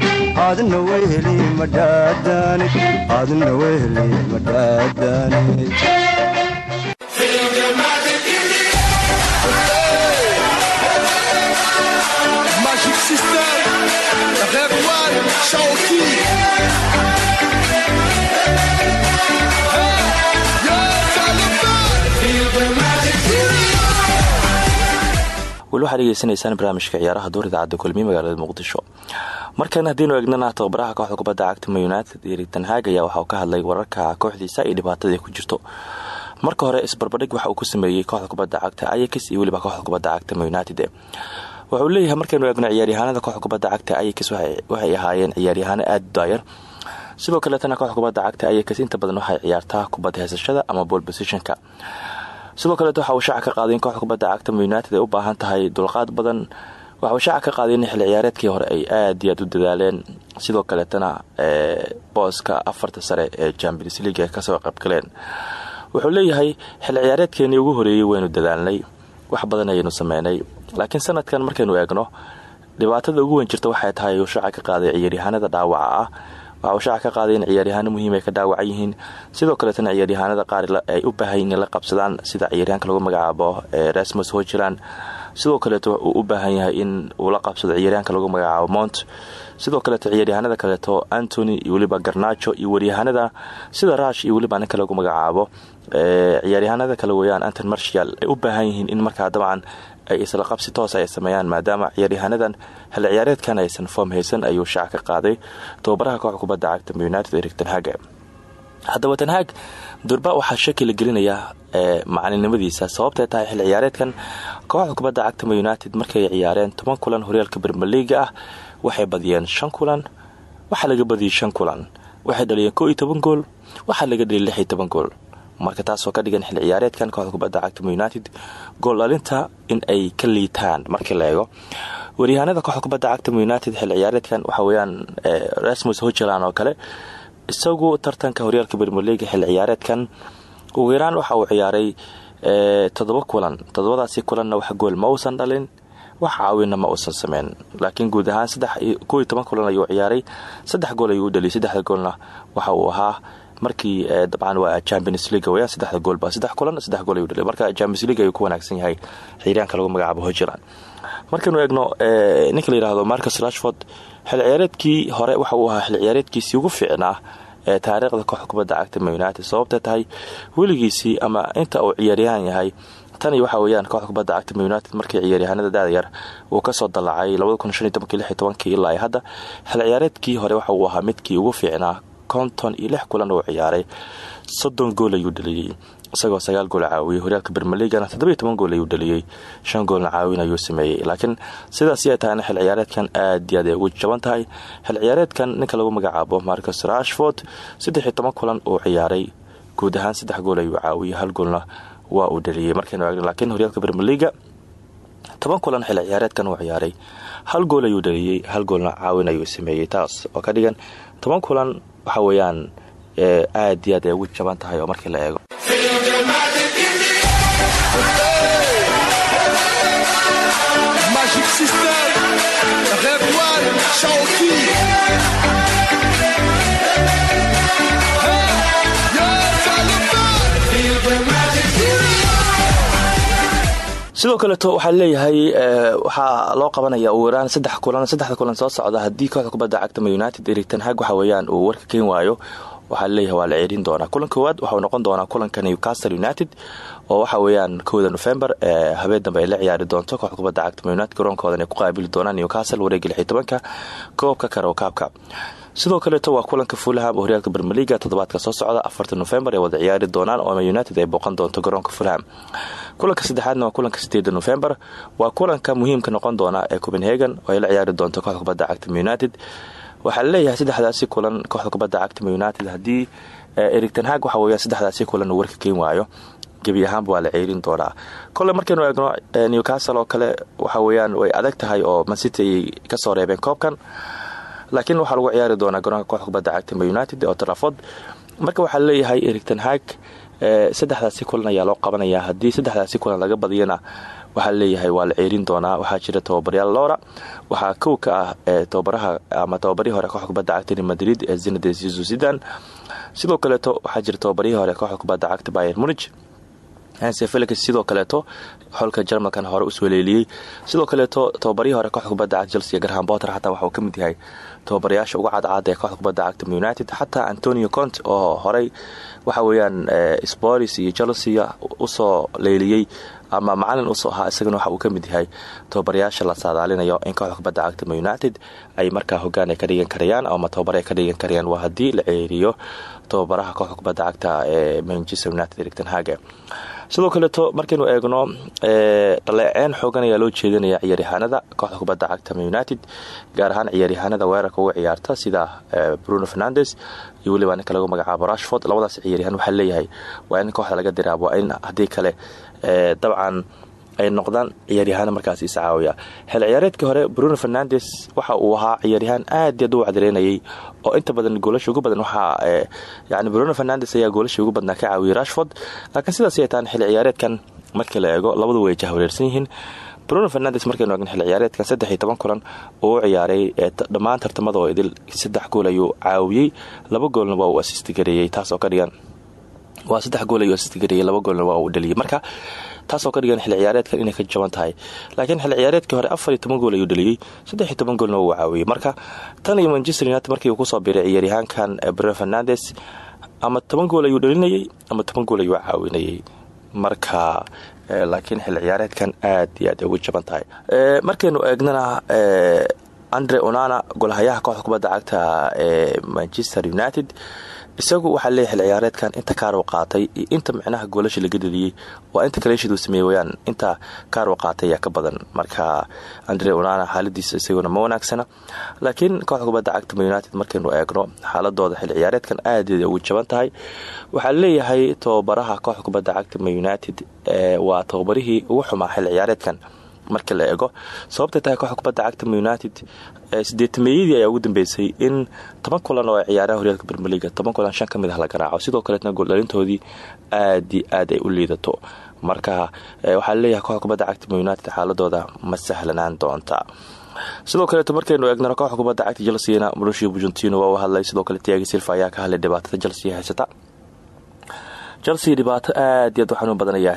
aadna weli madhaadanid weli waxaad degeysanaysaan barnaamijka ciyaaraha duur idaacadda kulmiye magaalada muqdisho. Markan haddiinu eegnana tababaraha kooxda kubadda cagta ma united erik tanhaag ayaa waxauu ka hadlay wararka kooxdiisa iyo dhibaatada ay ku jirto. Marka hore isbarbadhig waxa uu ku sameeyey kooxda kubadda cagta ayax iyo weliba kooxda kubadda cagta ma united. Wuxuu leeyahay markaynu eegno ciyaaryahaanada kooxda kubadda cagta ayax waxay ahaayeen ciyaaryahaano aada u daayar sidoo kaleetana kooxda cagta ayax inta badan waxay ciyaartaa kubadda heysashada ama bol positionka sidoo kaleet waxa uu shaaca ka qaaday in kooxda kubadda cagta united ay u baahan tahay dulqaad badan. Waxa uu shaaca ka qaaday in xilli ciyaareedkii hore ay aada iyo aad u dadaaleen. Sidoo kaleetana booska afarta sare ee champions league ay ka soo qaybgaleen wuxuu leeyahay xilli ciyaareedkeenii ugu horeeyey waynu dadaalnay. Wax badan ayaynu sameynay. Laakiin sanadkan markaynu eegno dhibaatada ugu weyn jirta waxay tahay uu shaaca ka qaaday ciyaaryahaanada dhaawaca ah waxa uu shaaca ka qaaday in ciyaaryahaano muhiim ay ka dhaawacan yihiin. Sidoo kaleetana ciyaaryahaanada qaar ay u baahan inay la qabsadaan sida ciyaaryahanka lagu magacaabo rasmus hojiland sidoo kaleeto uu u baahan yahay in uu la qabsado ciyaaryahanka lagu magacaabo mont. Sidoo kaleeto ciyaaryahanada kaleeto antony iyo weliba garnajo iyo waryahanada sida rush iyo weliba ninka lagu magacaabo. Ciyaaryahanada kale weeyaan anton marshal ay u baahan yihiin in markaa dabcan ay isla qabsi toos ay sameeyaan maadaama ciyaaryahaanadan xilli ciyaareedkan aysan foom haysan ayuu shaac ka qaaday. Tababaraha kooxda kubadda cagta united erik tenhag haddaba tenhag durba waxaa shaki la gelinayaa macalinimadiisa sababtay tahay xilli ciyaareedkan. Kooxda kubadda cagta united markay ciyaareen toban kulan horyaalka bermeliga ah waxay badiyeen shan kulan waxaa laga badiyey shan kulan. Waxay dhaliyeen koo iyo gool waxaa laga dhaliyay lix iyo gool marka taasoo ka dhigan xilli ciyaareedkan kooxda kubadda cagta united. Gool dhalinta in ay ka liitaan markii la eego. Waryahanada kooxda kubadda cagta united xilli ciyaareedkan waxaa weyaan rasmus hojaland oo kale isagu tartanka horyaalka bermeliga xilli ciyaareedkan ugu yaraan waxa uu ciyaaray todoba kulan. Todobadaasi kulanna wax gool ma uusan dhalin wax caawinna ma uusan sameyn laakiin guud ahaan ko iyo toban kulan ayuu ciyaaray saddex gool ayuu dhaliyay saddexda goolna waxa uu ahaa markii dabcan waa champions league weyaan saddexda goolba saddex kulan saddex gool ayuu dhaliyay. Marka champions league ayuu ku wanaagsan yahay xiryaanka lagu magacaabo hojiland markaynu eegno ninka la yihahdo marcus rashford xil ciyaareedkii hore waxa uu ahaa xil ciyaareedkiisii ugu fiicnaa ee taariikhda kooxda cagta united sababta tahay weligiisii ama inta uu ciyaaryahan yahay tani waxa weyaan kooxda cagta united markii ciyaaryahanada daadayar uu ka soo dalacay ilaa hadda xil ciyaareedkii hore waxa uu ahaa midkii ugu fiicnaa konton iyo lix kulan uu ciyaaray. Soddon gool ayuu dhaliyey isagoo sagaal gool caawiyey horyaalka bermeligana toddobiyo toban gool ayuu dhaliyey shan goolna caawin ayuu sameeyey laakiin sidaas yaa tahayna xil ciyaareedkan aad iyo aad ay ugu jaban tahay. Xil ciyaareedkan ninka lagu magacaabo marcus rashford saddex iyo toban kulan uu ciyaaray. Guud ahaan saddex gool ayuu caawiyey hal goolna waa uu dhaliyey markaynu eegno laakiin horyaalka bermeliga toban kulan xil ciyaareedkan uu ciyaaray. Hal gool ayuu dhaliyey hal goolna caawin ayuu sameeyey taas oo ka dhigan toban kulan waxa weeyaan aad iyo aad ay ugu jaban tahay oo markii la eego sidoo kaleeto waxaa leeyahay waxaa loo qabanaya ugu yaraan saddex kulan saddexda kulan soo socda. Haddii kooxda kubadda cagta ma united erigtan hag waxa weeyaan uu warka keen waayo waxaa leeyahay waa la ceerin doonaa. Kulan koowaad waxau noqon doonaa kulanka newcastle united oo waxa weeyaan kowda november ee habeen dambe la ciyaari doonto kooxda kubadda cagta ma united. Garoonkoodan ay ku qaabili doonaan newcastle wareega lix iyo tobanka koobka karokaabka sidoo kaleeto waa kulanka fulham oo horyaalka bermeliga toddobaadka soo socda afarta november ay wada ciyaari doonaan oo united ay booqan doonto garoonka fulham kulanka saddexaadna waa kulanka sideeda november waa kulanka muhiimka noqon doona ee copenhagen oo ay la ciyaari doonto kooxda cagta united. Waxaa la leeyahay saddexdaasi kulan kooxda cagta united haddii erigtanhag waxa weya saddexdaasi kulan warka keen waayo. Gebi ahaanba waa la ceerin doonaa. Kole markaynu eegno newcastle oo kale waxa weyaan way adag tahay oo mancity ayay ka soo reebeen koobkan laakiin waxaa lagu ciyaari doonaa garoonka kooxda kubadda cagta united oo traford marka waxaa leeyahay erigtanhag saddexdaasi kulan loo qabanayaa. Haddii saddexdaasi kulan laga badiyana waxaa leeyahay waa la ceerin doonaa. Waxaa jira tababaryaal lora waxaa kow ka ah tababaraha ama tababarihii hore kooxda kubadda cagta madrid ee zinadin zizu zidan sidoo kaleeto waxaa jira tababarihii hore kooxda kubadda cagta bayer munich. Hanse felix sidoo kaleeto xolka jarmalkan hore u soo leeliyey sidoo kaleeto tababarihii hore kooxda kubadda cagta chelsea graham potter xataa waxa uu ka mid yahay tababarayaasha uga cadcaada ee kooxda kubadda cagta united xataa antonio cont oo horey waxa weeyaan spolis iyo chelsea u soo leeliyey ama macalin u soo ahaa isagana waxa uu ka mid yahay tababarayaasha la saadaalinayo in kooxda kubadda cagta united ay markaa hogaan ka dhigan karayaan ama tababar ay ka dhigan karayaan. Waa haddii la ceeriyo tababaraha kooxda kubadda cagta ee manchester united erigtanhage sidoo kaleeto markaynu eegno dhaleeceen xoogan ayaa loo jeedinaya ciyaaryahaanada kooxda kubadda cagta united gaar ahaan ciyaaryahaanada weerarka uga ciyaarta sida bruno fernandes. Iyo weliba ninka lagu magacaabo rashford. Labadaas ciyaaryahaan waxaa leeyahay waa in kooxda laga diraab in haddii kale dabcan ay noqdaan ciyaaryahaana markaas iscaawiya xil ciyaareedkii hore bruno fernandes waxa uu ahaa ciyaaryahaan aad u wacdareynayay oo inta badan goolasha ugu badan waxaa yani bruno fernandes ayaa goolasha ugu badnaa ka caawiyay rashford. Laakiin sidaas ay tahan xil ciyaareedkan markii la eego labadu way jahwareersan yihiin. Bruno fernandes markaynu eegno xil ciyaareedkan saddex iyo toban kulan oo u ciyaaray dhammaan tartamada oo idil saddex gool ayuu caawiyey laba goolna waa uu asisti gareeyey taas oo ka dhigan waa saddex gool ayuu asisti gareeyey laba goolna waa uu dhaliyey marka taasoo ka dhigan xil ciyaareedkan inay ka jaban tahay. Laakiin xil ciyaareedkii hore afar iyo toban gool ayuu dhaliyey saddex iyo toban goolna wuu marka tan iyo manchester united markii uu ku soo biray ciyaaryahaankan bruno fernandes ama toban gool ayuu dhalinayay ama toban gool ayuu caawinayay marka laakiin xilli ciyaareedkan aad iyo aad ugu jaban tahay. Markaynu eegnana andre onana golhayaha kooxda cagta ee manchester united isagu waxaa leeyahy xil ciyaareedkan inta kaarw qaatay iyo inta micnaha goolasha laga dadiyey waa inta kaleeshadu sameeye wayaan. Inta kaarw qaatay ayaa ka badan. Marka andre onana xaaladiisa isaguna ma wanaagsana. Laakiin kooxda kubadda cagta ma united markaynu eegno xaaladooda xil ciyaareedkan aadeeda ugu jaban tahay. Waxaa leeyahay tababaraha kooxda kubadda cagta ma united waa tababarihii ugu xumaa xil ciyaareedkan marka la eego. Sababtay tahay kooxda kubadda cagta united sideetameeyadii ayaa ugu dambeysay in toban kulan oo ay ciyaaraha horyaalka bermeliga toban kulan shan ka mid ah la garaaco sidoo kaleetna gooldhalintoodii aad i aad ay u liidato. Marka waxaa la leeyahay kooxda kubadda cagta united xaaladooda ma sahlanaan doonta. Sidoo kaleeto markaynu eegnano kooxda kubadda cagta chelsena marushia bujuntino waa u hadlay. Sidoo kale tiagi silva ayaa ka hadlay dhibaatada chelsea haysata. Chelsea dhibaato aad iyo aad u xanuun badan ayaa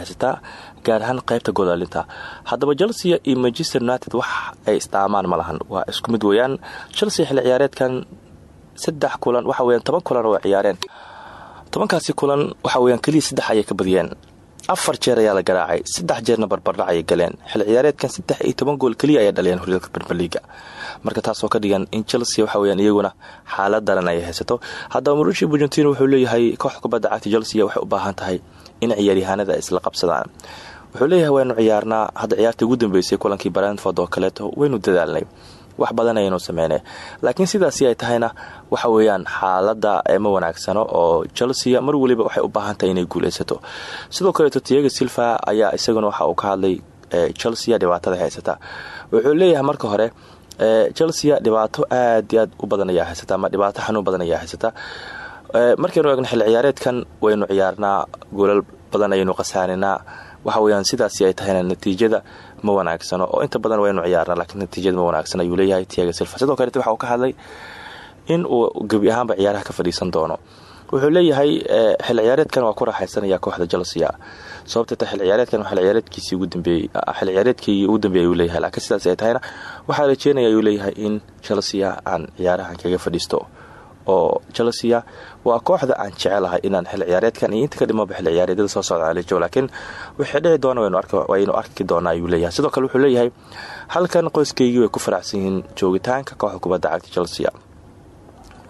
gaar ahaan qaybta godaalinta. Haddaba chelsea iyo manchester united wax ay istaamaan ma lahan. Waa isku mid weeyaan. Chelsea xilli ciyaareedkan saddex kulan waxa weyaan toban kulan oo ciyaareen. Tobankaasi kulan waxa weyaan keliya saddex ayay ka badiyeen. Afar jeer ayaa la garaacay saddex jeerna barbardhac ayay galeen. Xilli ciyaareedkan saddex iyo toban gool keliya ayaa dhaliyeen horyaalka bermeliga marka taasoo ka dhigan in chelsea waxa weyaan iyaguna xaalad daran ay haysato. Haddaba marushi burgentino wuxuu leeyahay kooxda kubadda cagta chelsea waxay u baahan tahay in ciyaaryahaanada isla qabsadaan wuxuu leeyahay waynu ciyaarnaa hadda ciyaartii ugu dambeysay kulankii brentford oo kaleeto waynu dadaalnay. Wax badan ayaynu sameynay. Laakiin sidaasi ay tahayna waxa weeyaan xaalada ma wanaagsano oo chelsea mar weliba waxay u baahan tahay inay guuleysato sidoo kaleeto tiaga silva ayaa isaguna waxa uu ka hadlay chelsea dhibaatada haysata. Wuxuu leeyahay marka hore chelsea dhibaato aad iyo aad u badan ayaa haysata ama dhibaato xanuun badan ayaa haysata. Markaynu eegno xilli ciyaareedkan waynu ciyaarnaa. Goolal badan ayaynu khasaarinaa waxa weyaan sidaasi ay tahayna natiijada ma wanaagsano oo inta badan waynu ciyaarnaa laakiin natiijada ma wanaagsan ayuu leeyahay tiaga silva. Sidoo kaleet waxa uu ka hadlay in uu gebi ahaanba ciyaaraha ka fadhiisan doono. Wuxuu leeyahay xil ciyaareedkan waa ku raaxaysanaya kooxda chelsea sababta ta xil ciyaareedkan xil ciyaareedkiisii ugu dambeeyey xil ciyaareedkii ugu dambeeyay ayuu leeyahay. Laakiin sidaas ay tahayna waxaa rajeenaya ayuu leeyahay in chelsea aan ciyaarahan kaga fadhiisto oo chelsea waa kooxda aan jecelahay inaan xil ciyaareedkan iyo inta ka dhimaba xil ciyaareedyada soo socda alijo laakiin wixii dhici doona waynu arki doonaa ayuu leeyahay. Sidoo kale wuxuu leeyahay halkan qoyskaygii way ku faraxsan yihiin joogitaanka kooxda kubadda cagta chelsea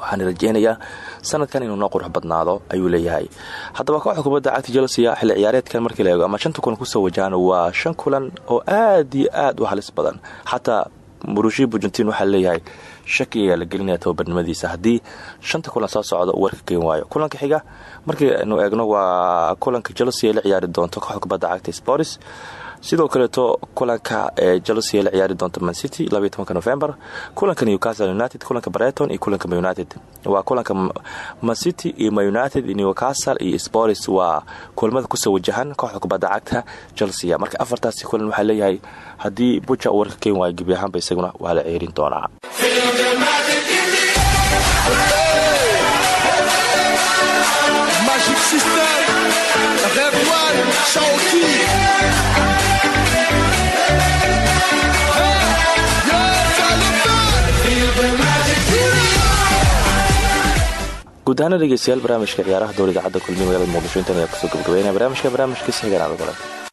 waxaan rajeynayaa sanadkan inuu noo qurux badnaado ayuu leeyahay. Haddaba kooxda kubadda cagta chelsea xilli ciyaareedkan markii la eego ama shanta kulan ku soo wajahan waa shan kulan oo aad iyo aad u halis badan. Xataa murushi bujentin waxaa leeyahay shaki ayaa la gelinaya tababarnimadiisa haddii shanta kulan soo socda uu warka geen waayo. Kulanka xiga markiinu eegno waa kulanka chelsea ay la ciyaari doonto kooxda kubadda cagta sports sidoo kaleeto kulanka ee chelsea ay la ciyaari doonto mancity november. Kulanka newcastle united kulanka breton iyo kulanka united. Waa kulanka mancity iyo united iyo newcastle iyo sports waa kulmada ku soo wajahan kooxda kubadda cagta chelsea. Marka afartaasi kulan waxaa leeyahay haddii buja warka geen waayo gebi ahaanba isaguna waa la ceerin doonaa Magic System, Red One, Shawty. guud ahaana dhegeystayaal barnaamijka ciyaaraha dowr idaacadda kulmiye magaalada muqdisho intan ayaa ku soo gabagabeynaya barnaamijka barnaamijkiisa aad ogoleed